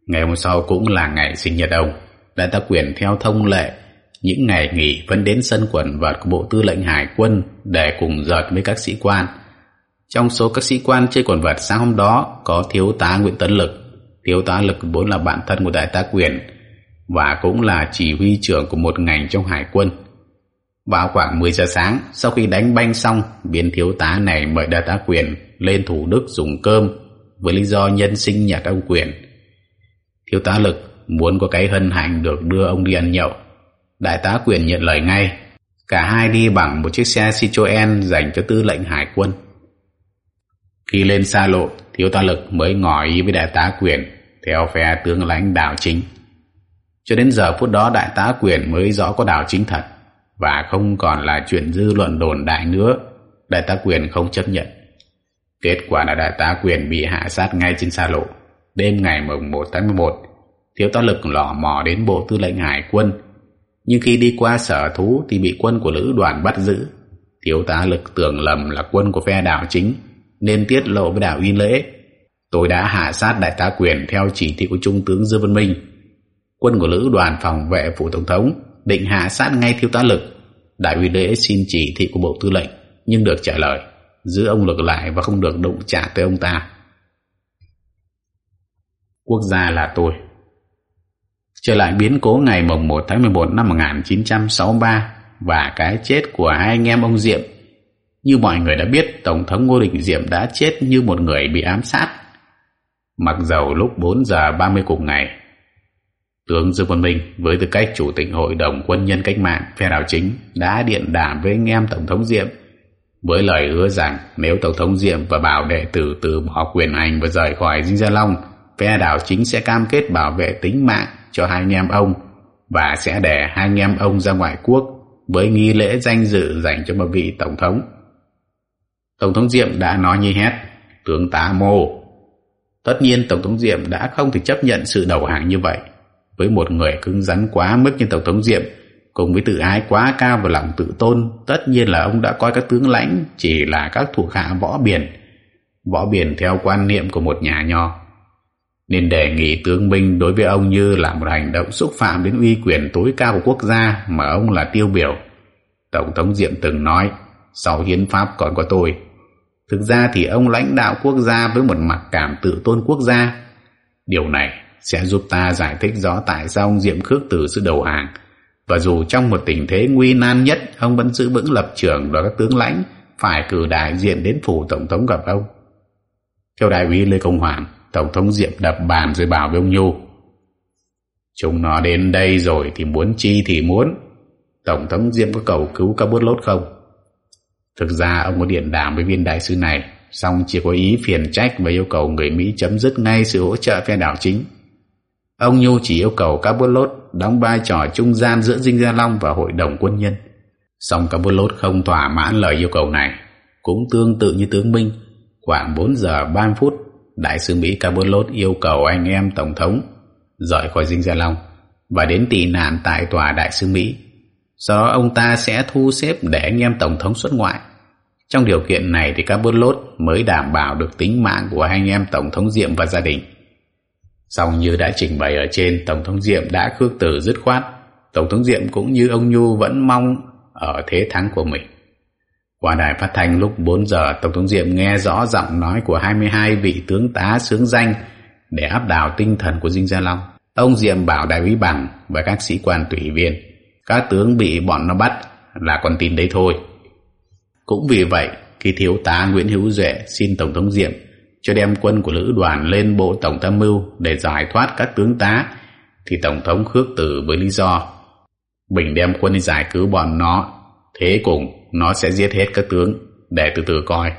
Ngày hôm sau cũng là ngày sinh nhật ông. Đại tá quyền theo thông lệ những ngày nghỉ vẫn đến sân quần vợt của Bộ Tư lệnh Hải quân để cùng giật với các sĩ quan. Trong số các sĩ quan chơi quần vợt sáng hôm đó có thiếu tá Nguyễn Tấn Lực. Thiếu tá Lực vốn là bạn thân của đại tá Quyền và cũng là chỉ huy trưởng của một ngành trong Hải quân. Vào khoảng 10 giờ sáng, sau khi đánh banh xong, viên thiếu tá này mời đại tá Quyền lên Thủ Đức dùng cơm với lý do nhân sinh nhật ông Quyền. Thiếu tá Lực muốn có cái hân hạnh được đưa ông đi ăn nhậu Đại tá quyền nhận lời ngay. Cả hai đi bằng một chiếc xe Citroen dành cho tư lệnh hải quân. Khi lên xa lộ, thiếu tá lực mới ngỏ ý với đại tá quyền theo phe tướng lãnh đảo chính. Cho đến giờ phút đó đại tá quyền mới rõ có đảo chính thật và không còn là chuyện dư luận đồn đại nữa. Đại tá quyền không chấp nhận. Kết quả là đại tá quyền bị hạ sát ngay trên xa lộ. Đêm ngày mùng 1 tháng 11, thiếu tá lực lò mò đến bộ tư lệnh hải quân nhưng khi đi qua sở thú thì bị quân của lữ đoàn bắt giữ. Thiếu tá lực tưởng lầm là quân của phe đảo chính, nên tiết lộ với đảo Yên Lễ. Tôi đã hạ sát đại tá quyền theo chỉ thị của Trung tướng Dương Văn Minh. Quân của lữ đoàn phòng vệ phủ tổng thống định hạ sát ngay thiếu tá lực. Đại uy lễ xin chỉ thị của bộ tư lệnh, nhưng được trả lời, giữ ông lực lại và không được đụng chạm tới ông ta. Quốc gia là tôi trở lại biến cố ngày mùng 1 tháng 11 năm 1963 và cái chết của hai anh em ông Diệm. Như mọi người đã biết, Tổng thống Ngô Đình Diệm đã chết như một người bị ám sát. Mặc dầu lúc 4 giờ 30 cùng ngày, tướng Dương Văn Minh với tư cách Chủ tịch Hội đồng Quân nhân Cách mạng phe đảo chính đã điện đàm với anh em Tổng thống Diệm với lời hứa rằng nếu Tổng thống Diệm và bảo đệ tử từ bỏ quyền hành và rời khỏi Dinh Gia Long, phe đảo chính sẽ cam kết bảo vệ tính mạng cho hai anh em ông và sẽ để hai anh em ông ra ngoại quốc với nghi lễ danh dự dành cho một vị tổng thống. Tổng thống Diệm đã nói như hét, tướng tá mô. Tất nhiên Tổng thống Diệm đã không thể chấp nhận sự đầu hàng như vậy. Với một người cứng rắn quá mức như Tổng thống Diệm, cùng với tự ái quá cao và lòng tự tôn, tất nhiên là ông đã coi các tướng lãnh chỉ là các thuộc hạ võ biển. Võ biển theo quan niệm của một nhà nho nên đề nghị tướng Minh đối với ông như là một hành động xúc phạm đến uy quyền tối cao của quốc gia mà ông là tiêu biểu. Tổng thống Diệm từng nói, sau hiến pháp còn có tôi. Thực ra thì ông lãnh đạo quốc gia với một mặc cảm tự tôn quốc gia. Điều này sẽ giúp ta giải thích rõ tại sao ông Diệm khước từ sự đầu hàng. Và dù trong một tình thế nguy nan nhất, ông vẫn giữ vững lập trường đó các tướng lãnh phải cử đại diện đến phủ tổng thống gặp ông. Theo đại úy Lê Công Hoàng, Tổng thống Diệm đập bàn rồi bảo với ông Nhu Chúng nó đến đây rồi thì muốn chi thì muốn Tổng thống Diệm có cầu cứu các bút lốt không? Thực ra ông có điện đàm với viên đại sứ này xong chỉ có ý phiền trách và yêu cầu người Mỹ chấm dứt ngay sự hỗ trợ phe đảo chính. Ông Nhu chỉ yêu cầu các bút lốt đóng vai trò trung gian giữa Dinh Gia Long và Hội đồng quân nhân. Song các bút lốt không thỏa mãn lời yêu cầu này. Cũng tương tự như tướng Minh, khoảng 4 giờ 30 phút Đại sứ Mỹ Cabot yêu cầu anh em Tổng thống rời khỏi Dinh Gia Long và đến tị nạn tại tòa Đại sứ Mỹ. Do ông ta sẽ thu xếp để anh em Tổng thống xuất ngoại. Trong điều kiện này thì Cabot mới đảm bảo được tính mạng của anh em Tổng thống Diệm và gia đình. Song như đã trình bày ở trên, Tổng thống Diệm đã khước từ dứt khoát. Tổng thống Diệm cũng như ông Nhu vẫn mong ở thế thắng của mình. Qua đài phát thanh lúc 4 giờ, Tổng thống Diệm nghe rõ giọng nói của 22 vị tướng tá sướng danh để áp đảo tinh thần của Dinh Gia Long. Ông Diệm bảo đại úy bằng và các sĩ quan tùy viên, các tướng bị bọn nó bắt là con tin đấy thôi. Cũng vì vậy, khi thiếu tá Nguyễn Hữu Duệ xin Tổng thống Diệm cho đem quân của lữ đoàn lên bộ tổng tham mưu để giải thoát các tướng tá, thì Tổng thống khước từ với lý do Bình đem quân đi giải cứu bọn nó, thế cùng nó sẽ giết hết các tướng để từ từ coi.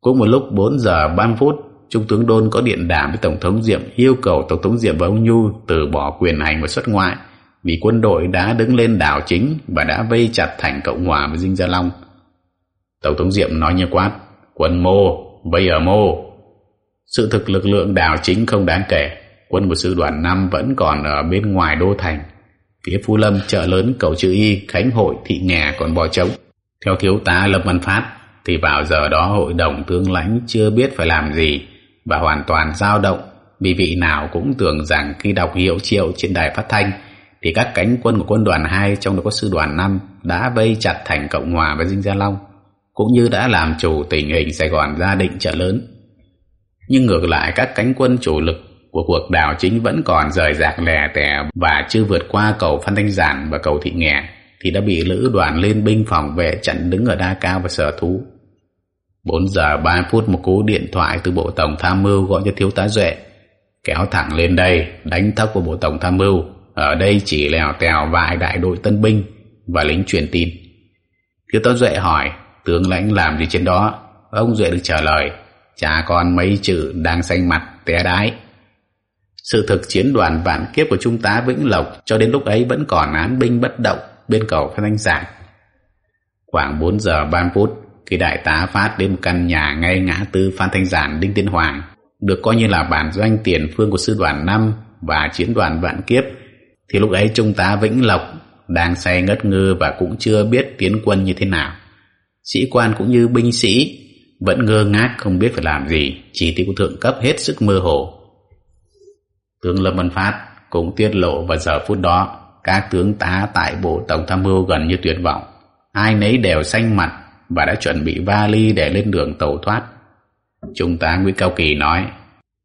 Cũng một lúc 4 giờ 30 phút, Trung tướng Đôn có điện đàm với Tổng thống Diệm yêu cầu Tổng thống Diệm và ông Nhu từ bỏ quyền hành và xuất ngoại vì quân đội đã đứng lên đảo chính và đã vây chặt thành Cộng hòa với Dinh Gia Long. Tổng thống Diệm nói như quát, quân mô, vây ở mô. Sự thực lực lượng đảo chính không đáng kể, quân của sư đoàn năm vẫn còn ở bên ngoài đô thành. Phía Phú Lâm, chợ lớn, cầu chữ Y, Khánh Hội, Thị Nghè còn bò trống. Theo thiếu tá Lâm Văn Phát, thì vào giờ đó hội đồng tướng lãnh chưa biết phải làm gì và hoàn toàn dao động vì vị nào cũng tưởng rằng khi đọc hiệu triệu trên đài phát thanh thì các cánh quân của quân đoàn 2 trong đó có sư đoàn 5 đã vây chặt thành Cộng Hòa và Dinh Gia Long cũng như đã làm chủ tình hình Sài Gòn gia định chợ lớn. Nhưng ngược lại các cánh quân chủ lực của cuộc đảo chính vẫn còn rời rạc lẻ tẻ và chưa vượt qua cầu Phan Thanh Giản và cầu Thị Nghè thì đã bị lữ đoàn lên binh phòng vệ chặn đứng ở đa cao và sở thú. 4 giờ 3 phút một cú điện thoại từ Bộ Tổng Tham mưu gọi cho Thiếu tá Duệ. Kéo thẳng lên đây, đánh thóc của Bộ Tổng Tham mưu. Ở đây chỉ lèo tèo vài đại đội tân binh và lính truyền tin. Thiếu tá Duệ hỏi, tướng lãnh làm gì trên đó? Ông Duệ được trả lời, cha con mấy chữ đang xanh mặt, té đái. Sự thực chiến đoàn vạn kiếp của Trung tá Vĩnh Lộc cho đến lúc ấy vẫn còn án binh bất động bên cầu Phan Anh Giảng. Khoảng 4 giờ 30 phút, khi đại tá phát đến một căn nhà ngay ngã tư Phan Thanh Giản Đinh Tiên Hoàng, được coi như là bản doanh tiền phương của sư đoàn 5 và chiến đoàn vạn kiếp, thì lúc ấy Trung tá Vĩnh Lộc đang say ngất ngư và cũng chưa biết tiến quân như thế nào. Sĩ quan cũng như binh sĩ vẫn ngơ ngác không biết phải làm gì, chỉ tiêu thượng cấp hết sức mơ hồ. Tướng Lâm Văn Phát cũng tiết lộ vào giờ phút đó các tướng tá tại bộ tổng tham mưu gần như tuyệt vọng. Ai nấy đều xanh mặt và đã chuẩn bị vali để lên đường tàu thoát. Trung tá Nguyễn Cao Kỳ nói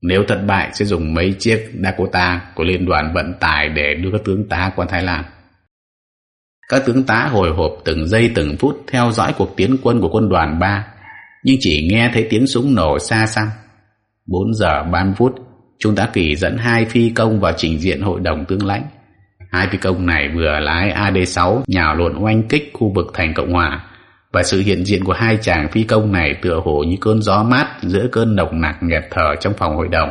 nếu thất bại sẽ dùng mấy chiếc Dakota của liên đoàn vận tải để đưa các tướng tá qua Thái Lan. Các tướng tá hồi hộp từng giây từng phút theo dõi cuộc tiến quân của quân đoàn 3 nhưng chỉ nghe thấy tiếng súng nổ xa xăm. 4 giờ 30 phút, Trung tá Kỳ dẫn hai phi công vào trình diện hội đồng tướng lãnh. Hai phi công này vừa lái AD-6 nhào lộn oanh kích khu vực thành Cộng Hòa và sự hiện diện của hai chàng phi công này tựa hồ như cơn gió mát giữa cơn nồng nặc nghẹt thở trong phòng hội đồng.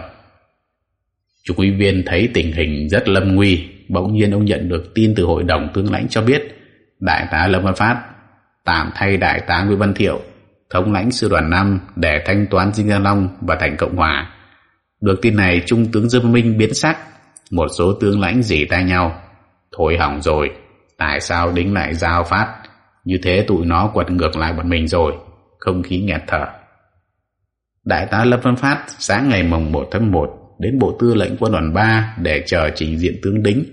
Chủ quý viên thấy tình hình rất lâm nguy, bỗng nhiên ông nhận được tin từ hội đồng tướng lãnh cho biết đại tá Lâm Văn Phát tạm thay đại tá Nguyễn Văn Thiệu thống lãnh sư đoàn 5 để thanh toán Dinh Gia Long và thành Cộng Hòa. Được tin này Trung tướng Dương Minh biến sắc, một số tướng lãnh dỉ tay nhau. Thôi hỏng rồi, tại sao đính lại giao phát như thế tụi nó quật ngược lại bọn mình rồi, không khí nghẹt thở. Đại tá Lâm Văn Phát sáng ngày mồng 1 tháng 1 đến Bộ Tư lệnh Quân đoàn 3 để chờ trình diện tướng đính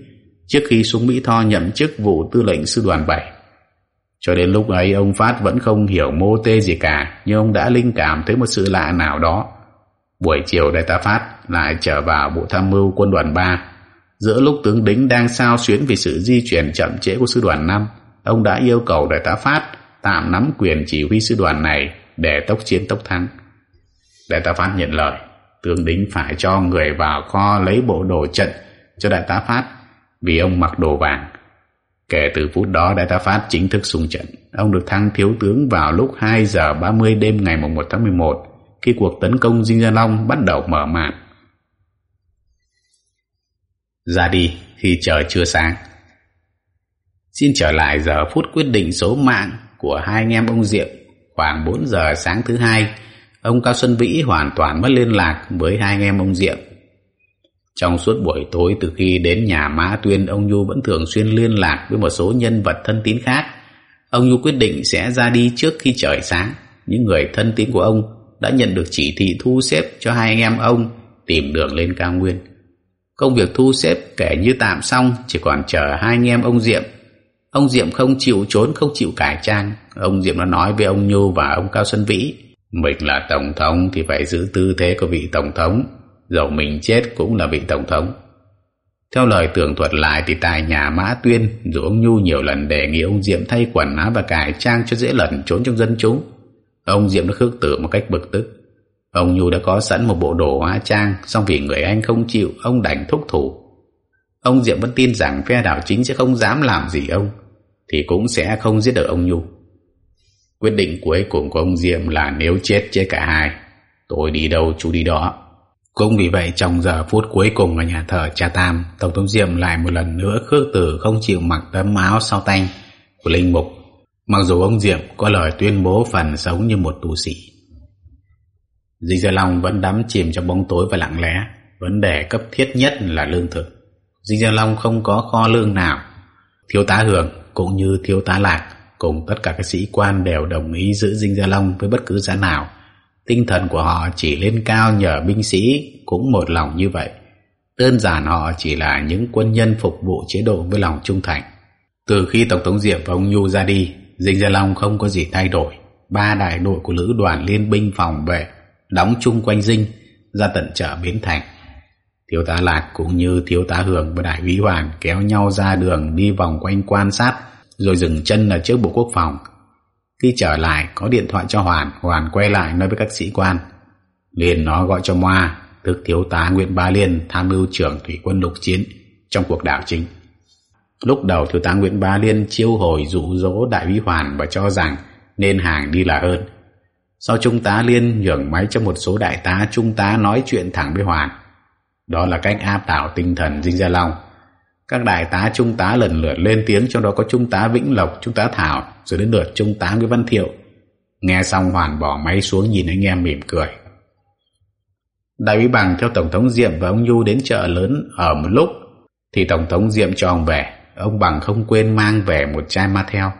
trước khi xuống Mỹ Tho nhậm chức vụ Tư lệnh Sư đoàn 7. Cho đến lúc ấy ông Phát vẫn không hiểu mô tê gì cả nhưng ông đã linh cảm thấy một sự lạ nào đó. Buổi chiều đại tá Phát lại trở vào Bộ Tham mưu Quân đoàn 3 giữa lúc tướng đính đang sao xuyến vì sự di chuyển chậm trễ của Sư đoàn 5 ông đã yêu cầu đại tá Phát tạm nắm quyền chỉ huy sư đoàn này để tốc chiến tốc thắng. Đại tá Phát nhận lời, tướng đính phải cho người vào kho lấy bộ đồ trận cho đại tá Phát vì ông mặc đồ vàng. Kể từ phút đó đại tá Phát chính thức xung trận. Ông được thăng thiếu tướng vào lúc 2 giờ 30 đêm ngày 1 tháng 11 khi cuộc tấn công Dinh Gia Long bắt đầu mở màn. Ra đi khi trời chưa sáng. Xin trở lại giờ phút quyết định số mạng của hai anh em ông Diệm. Khoảng 4 giờ sáng thứ hai, ông Cao Xuân Vĩ hoàn toàn mất liên lạc với hai anh em ông Diệm. Trong suốt buổi tối từ khi đến nhà Mã Tuyên, ông Nhu vẫn thường xuyên liên lạc với một số nhân vật thân tín khác. Ông Nhu quyết định sẽ ra đi trước khi trời sáng. Những người thân tín của ông đã nhận được chỉ thị thu xếp cho hai anh em ông tìm đường lên cao nguyên. Công việc thu xếp kể như tạm xong, chỉ còn chờ hai anh em ông Diệm Ông Diệm không chịu trốn, không chịu cải trang. Ông Diệm đã nói với ông Nhu và ông Cao Xuân Vĩ, mình là Tổng thống thì phải giữ tư thế của vị Tổng thống, dầu mình chết cũng là vị Tổng thống. Theo lời tường thuật lại thì tại nhà Mã Tuyên, dù ông Nhu nhiều lần đề nghị ông Diệm thay quần áo và cải trang cho dễ lẩn trốn trong dân chúng. Ông Diệm đã khước tử một cách bực tức. Ông Nhu đã có sẵn một bộ đồ hóa trang, song vì người anh không chịu, ông đành thúc thủ. Ông Diệm vẫn tin rằng phe đảo chính sẽ không dám làm gì ông, thì cũng sẽ không giết được ông Nhu. Quyết định cuối cùng của ông Diệm là nếu chết chết cả hai, tôi đi đâu chú đi đó. Cũng vì vậy trong giờ phút cuối cùng ở nhà thờ Cha Tam, Tổng thống Diệm lại một lần nữa khước từ không chịu mặc tấm áo sau tanh của Linh Mục. Mặc dù ông Diệm có lời tuyên bố phần sống như một tu sĩ. Dinh Gia dạ Long vẫn đắm chìm trong bóng tối và lặng lẽ. Vấn đề cấp thiết nhất là lương thực. Dinh Gia dạ Long không có kho lương nào. Thiếu tá Hường cũng như thiếu tá Lạc cùng tất cả các sĩ quan đều đồng ý giữ Dinh Gia dạ Long với bất cứ giá nào. Tinh thần của họ chỉ lên cao nhờ binh sĩ cũng một lòng như vậy. Đơn giản họ chỉ là những quân nhân phục vụ chế độ với lòng trung thành. Từ khi Tổng thống Diệm và ông Nhu ra đi, Dinh Gia Long không có gì thay đổi. Ba đại đội của lữ đoàn liên binh phòng vệ đóng chung quanh Dinh ra tận chợ Bến Thành. Thiếu tá Lạc cũng như thiếu tá Hường và đại úy Hoàng kéo nhau ra đường đi vòng quanh quan sát rồi dừng chân ở trước Bộ Quốc phòng. Khi trở lại có điện thoại cho Hoàn, Hoàn quay lại nói với các sĩ quan. Liền nó gọi cho Moa, tức thiếu tá Nguyễn Ba Liên tham mưu trưởng thủy quân lục chiến trong cuộc đảo chính. Lúc đầu thiếu tá Nguyễn Ba Liên chiêu hồi dụ dỗ đại úy Hoàn và cho rằng nên hàng đi là hơn. Sau trung tá Liên nhường máy cho một số đại tá trung tá nói chuyện thẳng với Hoàn. Đó là cách áp đảo tinh thần Dinh Gia Long. Các đại tá trung tá lần lượt lên tiếng trong đó có trung tá Vĩnh Lộc, trung tá Thảo rồi đến lượt trung tá Nguyễn Văn Thiệu. Nghe xong Hoàn bỏ máy xuống nhìn anh em mỉm cười. Đại úy Bằng theo Tổng thống Diệm và ông Nhu đến chợ lớn ở một lúc thì Tổng thống Diệm cho ông về. Ông Bằng không quên mang về một chai ma theo.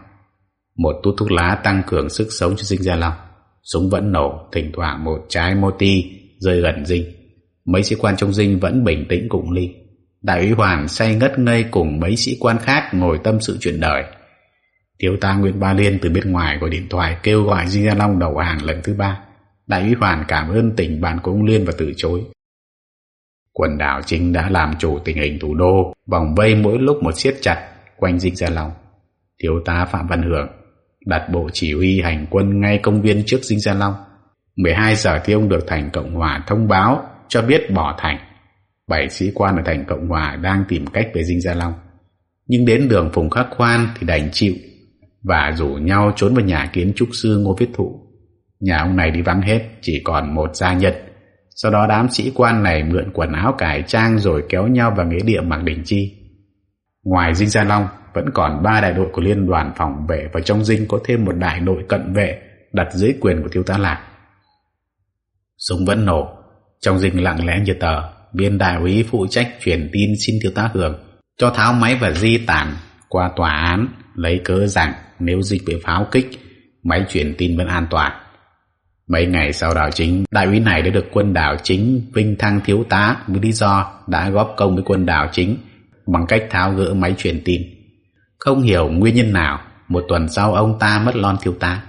Một tút thuốc lá tăng cường sức sống cho Dinh Gia Long. Súng vẫn nổ, thỉnh thoảng một trái mô ti rơi gần Dinh. Mấy sĩ quan trong Dinh vẫn bình tĩnh cùng ly. Đại úy Hoàn say ngất ngây cùng mấy sĩ quan khác ngồi tâm sự chuyện đời. Thiếu tá Nguyễn Ba Liên từ bên ngoài gọi điện thoại kêu gọi Dinh Gia Long đầu hàng lần thứ ba. Đại úy Hoàn cảm ơn tình bạn của ông Liên và từ chối. Quần đảo chính đã làm chủ tình hình thủ đô, vòng vây mỗi lúc một siết chặt quanh Dinh Gia Long. Thiếu tá Phạm Văn Hưởng đặt bộ chỉ huy hành quân ngay công viên trước Dinh Gia Long. 12 giờ thì ông được thành Cộng Hòa thông báo cho biết bỏ thành. Bảy sĩ quan ở thành Cộng Hòa đang tìm cách về Dinh Gia Long. Nhưng đến đường Phùng Khắc Khoan thì đành chịu và rủ nhau trốn vào nhà kiến trúc sư Ngô Viết Thụ. Nhà ông này đi vắng hết, chỉ còn một gia nhân. Sau đó đám sĩ quan này mượn quần áo cải trang rồi kéo nhau vào nghĩa địa Mạc Đình Chi. Ngoài Dinh Gia Long, vẫn còn ba đại đội của liên đoàn phòng vệ và trong dinh có thêm một đại đội cận vệ đặt dưới quyền của thiếu tá lạc. Súng vẫn nổ. Trong dinh lặng lẽ như tờ viên đại úy phụ trách truyền tin xin thiếu tá hưởng cho tháo máy và di tản qua tòa án lấy cớ rằng nếu dịch bị pháo kích máy truyền tin vẫn an toàn mấy ngày sau đảo chính đại úy này đã được quân đảo chính vinh thăng thiếu tá với lý do đã góp công với quân đảo chính bằng cách tháo gỡ máy truyền tin không hiểu nguyên nhân nào, một tuần sau ông ta mất lon thiếu tá.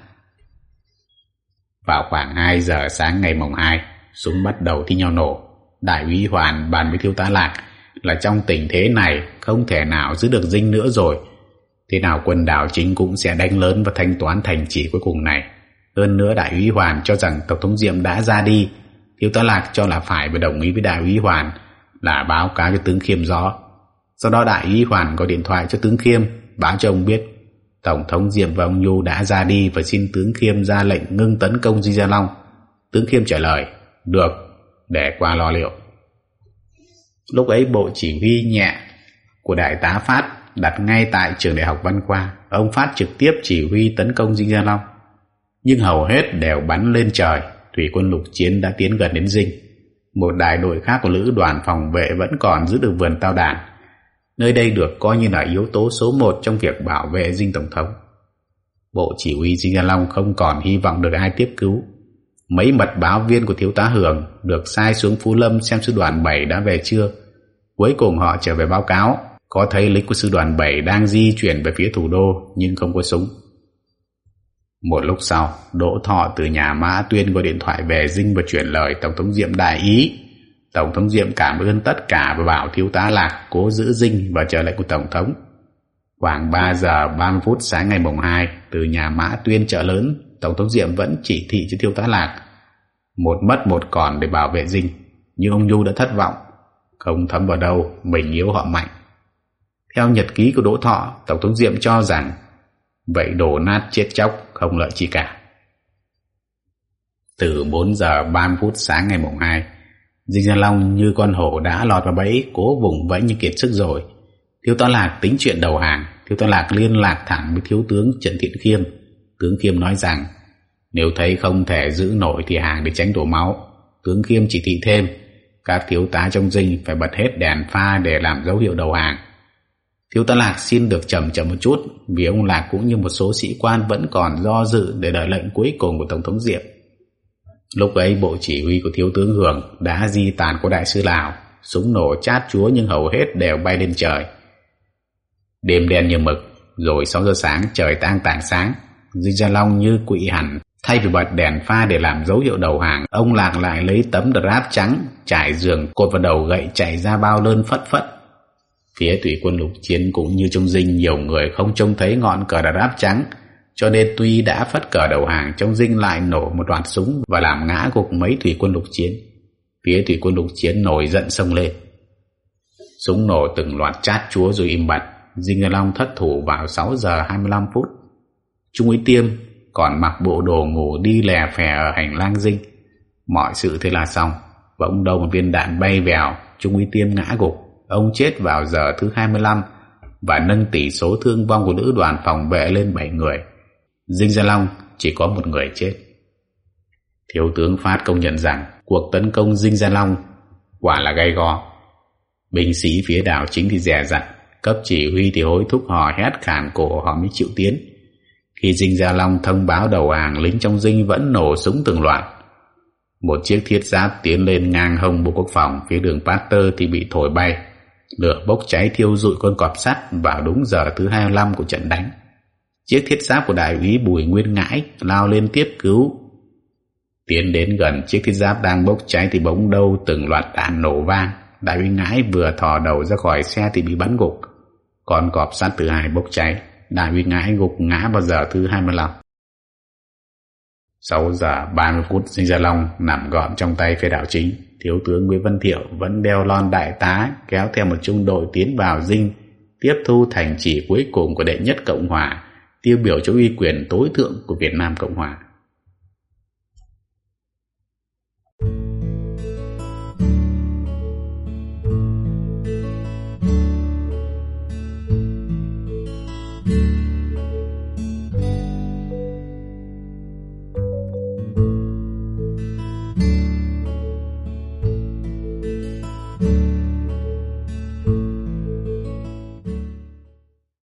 Vào khoảng 2 giờ sáng ngày mồng 2, súng bắt đầu thi nhau nổ. Đại úy Hoàn bàn với thiếu tá Lạc là trong tình thế này không thể nào giữ được dinh nữa rồi. Thế nào quân đảo chính cũng sẽ đánh lớn và thanh toán thành chỉ cuối cùng này. Hơn nữa đại úy Hoàn cho rằng Tổng thống Diệm đã ra đi. Thiếu tá Lạc cho là phải và đồng ý với đại úy Hoàn là báo cáo cho tướng Khiêm rõ. Sau đó đại úy Hoàn gọi điện thoại cho tướng Khiêm báo cho ông biết Tổng thống Diệm và ông Nhu đã ra đi và xin tướng Khiêm ra lệnh ngưng tấn công Di Gia Long. Tướng Khiêm trả lời, được, để qua lo liệu. Lúc ấy bộ chỉ huy nhẹ của đại tá Phát đặt ngay tại trường đại học Văn Khoa. Ông Phát trực tiếp chỉ huy tấn công Di Gia Long. Nhưng hầu hết đều bắn lên trời, thủy quân lục chiến đã tiến gần đến Dinh. Một đại đội khác của lữ đoàn phòng vệ vẫn còn giữ được vườn tao đàn Nơi đây được coi như là yếu tố số một trong việc bảo vệ dinh tổng thống. Bộ chỉ huy Dinh Gia Long không còn hy vọng được ai tiếp cứu. Mấy mật báo viên của thiếu tá Hường được sai xuống Phú Lâm xem sư đoàn 7 đã về chưa. Cuối cùng họ trở về báo cáo có thấy lính của sư đoàn 7 đang di chuyển về phía thủ đô nhưng không có súng. Một lúc sau, Đỗ Thọ từ nhà Mã Tuyên gọi điện thoại về Dinh và chuyển lời Tổng thống Diệm đại ý. Tổng thống Diệm cảm ơn tất cả và bảo thiếu tá Lạc cố giữ Dinh và chờ lệnh của Tổng thống. Khoảng 3 giờ 30 phút sáng ngày mùng 2, từ nhà Mã Tuyên chợ lớn, Tổng thống Diệm vẫn chỉ thị cho thiếu tá Lạc. Một mất một còn để bảo vệ Dinh, nhưng ông Nhu đã thất vọng. Không thấm vào đâu, mình yếu họ mạnh. Theo nhật ký của Đỗ Thọ, Tổng thống Diệm cho rằng vậy đổ nát chết chóc không lợi chi cả. Từ 4 giờ 30 phút sáng ngày mùng 2, Dinh Gia Long như con hổ đã lọt vào bẫy cố vùng vẫy như kiệt sức rồi. Thiếu tá Lạc tính chuyện đầu hàng, Thiếu tá Lạc liên lạc thẳng với Thiếu tướng Trần Thiện Khiêm. Tướng Khiêm nói rằng nếu thấy không thể giữ nổi thì hàng để tránh đổ máu. Tướng Khiêm chỉ thị thêm các thiếu tá trong dinh phải bật hết đèn pha để làm dấu hiệu đầu hàng. Thiếu tá Lạc xin được chậm chậm một chút vì ông Lạc cũng như một số sĩ quan vẫn còn do dự để đợi lệnh cuối cùng của Tổng thống Diệm. Lúc ấy bộ chỉ huy của Thiếu tướng Hường đã di tàn của đại sứ Lào, súng nổ chát chúa nhưng hầu hết đều bay lên trời. Đêm đen như mực, rồi 6 giờ sáng trời tang tảng sáng, Dinh Gia Long như quỵ hẳn. Thay vì bật đèn pha để làm dấu hiệu đầu hàng, ông Lạc lại lấy tấm drap trắng, trải giường, cột vào đầu gậy chạy ra bao lơn phất phất. Phía thủy quân lục chiến cũng như trong dinh nhiều người không trông thấy ngọn cờ drap trắng, cho nên tuy đã phất cờ đầu hàng trong dinh lại nổ một loạt súng và làm ngã gục mấy thủy quân lục chiến. Phía thủy quân lục chiến nổi giận sông lên. Súng nổ từng loạt chát chúa rồi im bặt. Dinh Ngân Long thất thủ vào 6 giờ 25 phút. Trung úy Tiêm còn mặc bộ đồ ngủ đi lè phè ở hành lang dinh. Mọi sự thế là xong. Bỗng đầu một viên đạn bay vào, Trung úy Tiêm ngã gục. Ông chết vào giờ thứ 25 và nâng tỷ số thương vong của nữ đoàn phòng vệ lên 7 người. Dinh Gia Long chỉ có một người chết. Thiếu tướng Phát công nhận rằng cuộc tấn công Dinh Gia Long quả là gay go. Binh sĩ phía đảo chính thì dè dặt Cấp chỉ huy thì hối thúc họ hét khản cổ họ mới chịu tiến. Khi Dinh Gia Long thông báo đầu hàng, lính trong dinh vẫn nổ súng từng loạt. Một chiếc thiết giáp tiến lên ngang hông Bộ Quốc phòng phía đường Pasteur thì bị thổi bay. Lửa bốc cháy thiêu rụi con cọp sắt vào đúng giờ thứ 25 của trận đánh. Chiếc thiết giáp của đại úy Bùi Nguyên Ngãi lao lên tiếp cứu. Tiến đến gần chiếc thiết giáp đang bốc cháy thì bỗng đâu từng loạt đạn nổ vang. Đại úy Ngãi vừa thò đầu ra khỏi xe thì bị bắn gục. Con cọp sắt thứ hai bốc cháy, đại úy ngãi gục ngã vào giờ thứ 25. 6 giờ 30 phút Sinh Gia Long nằm gọn trong tay phe đạo chính. Thiếu tướng Nguyễn Văn Thiệu vẫn đeo lon đại tá, kéo theo một trung đội tiến vào dinh, tiếp thu thành chỉ cuối cùng của đệ nhất Cộng Hòa, tiêu biểu cho uy quyền tối thượng của Việt Nam Cộng Hòa.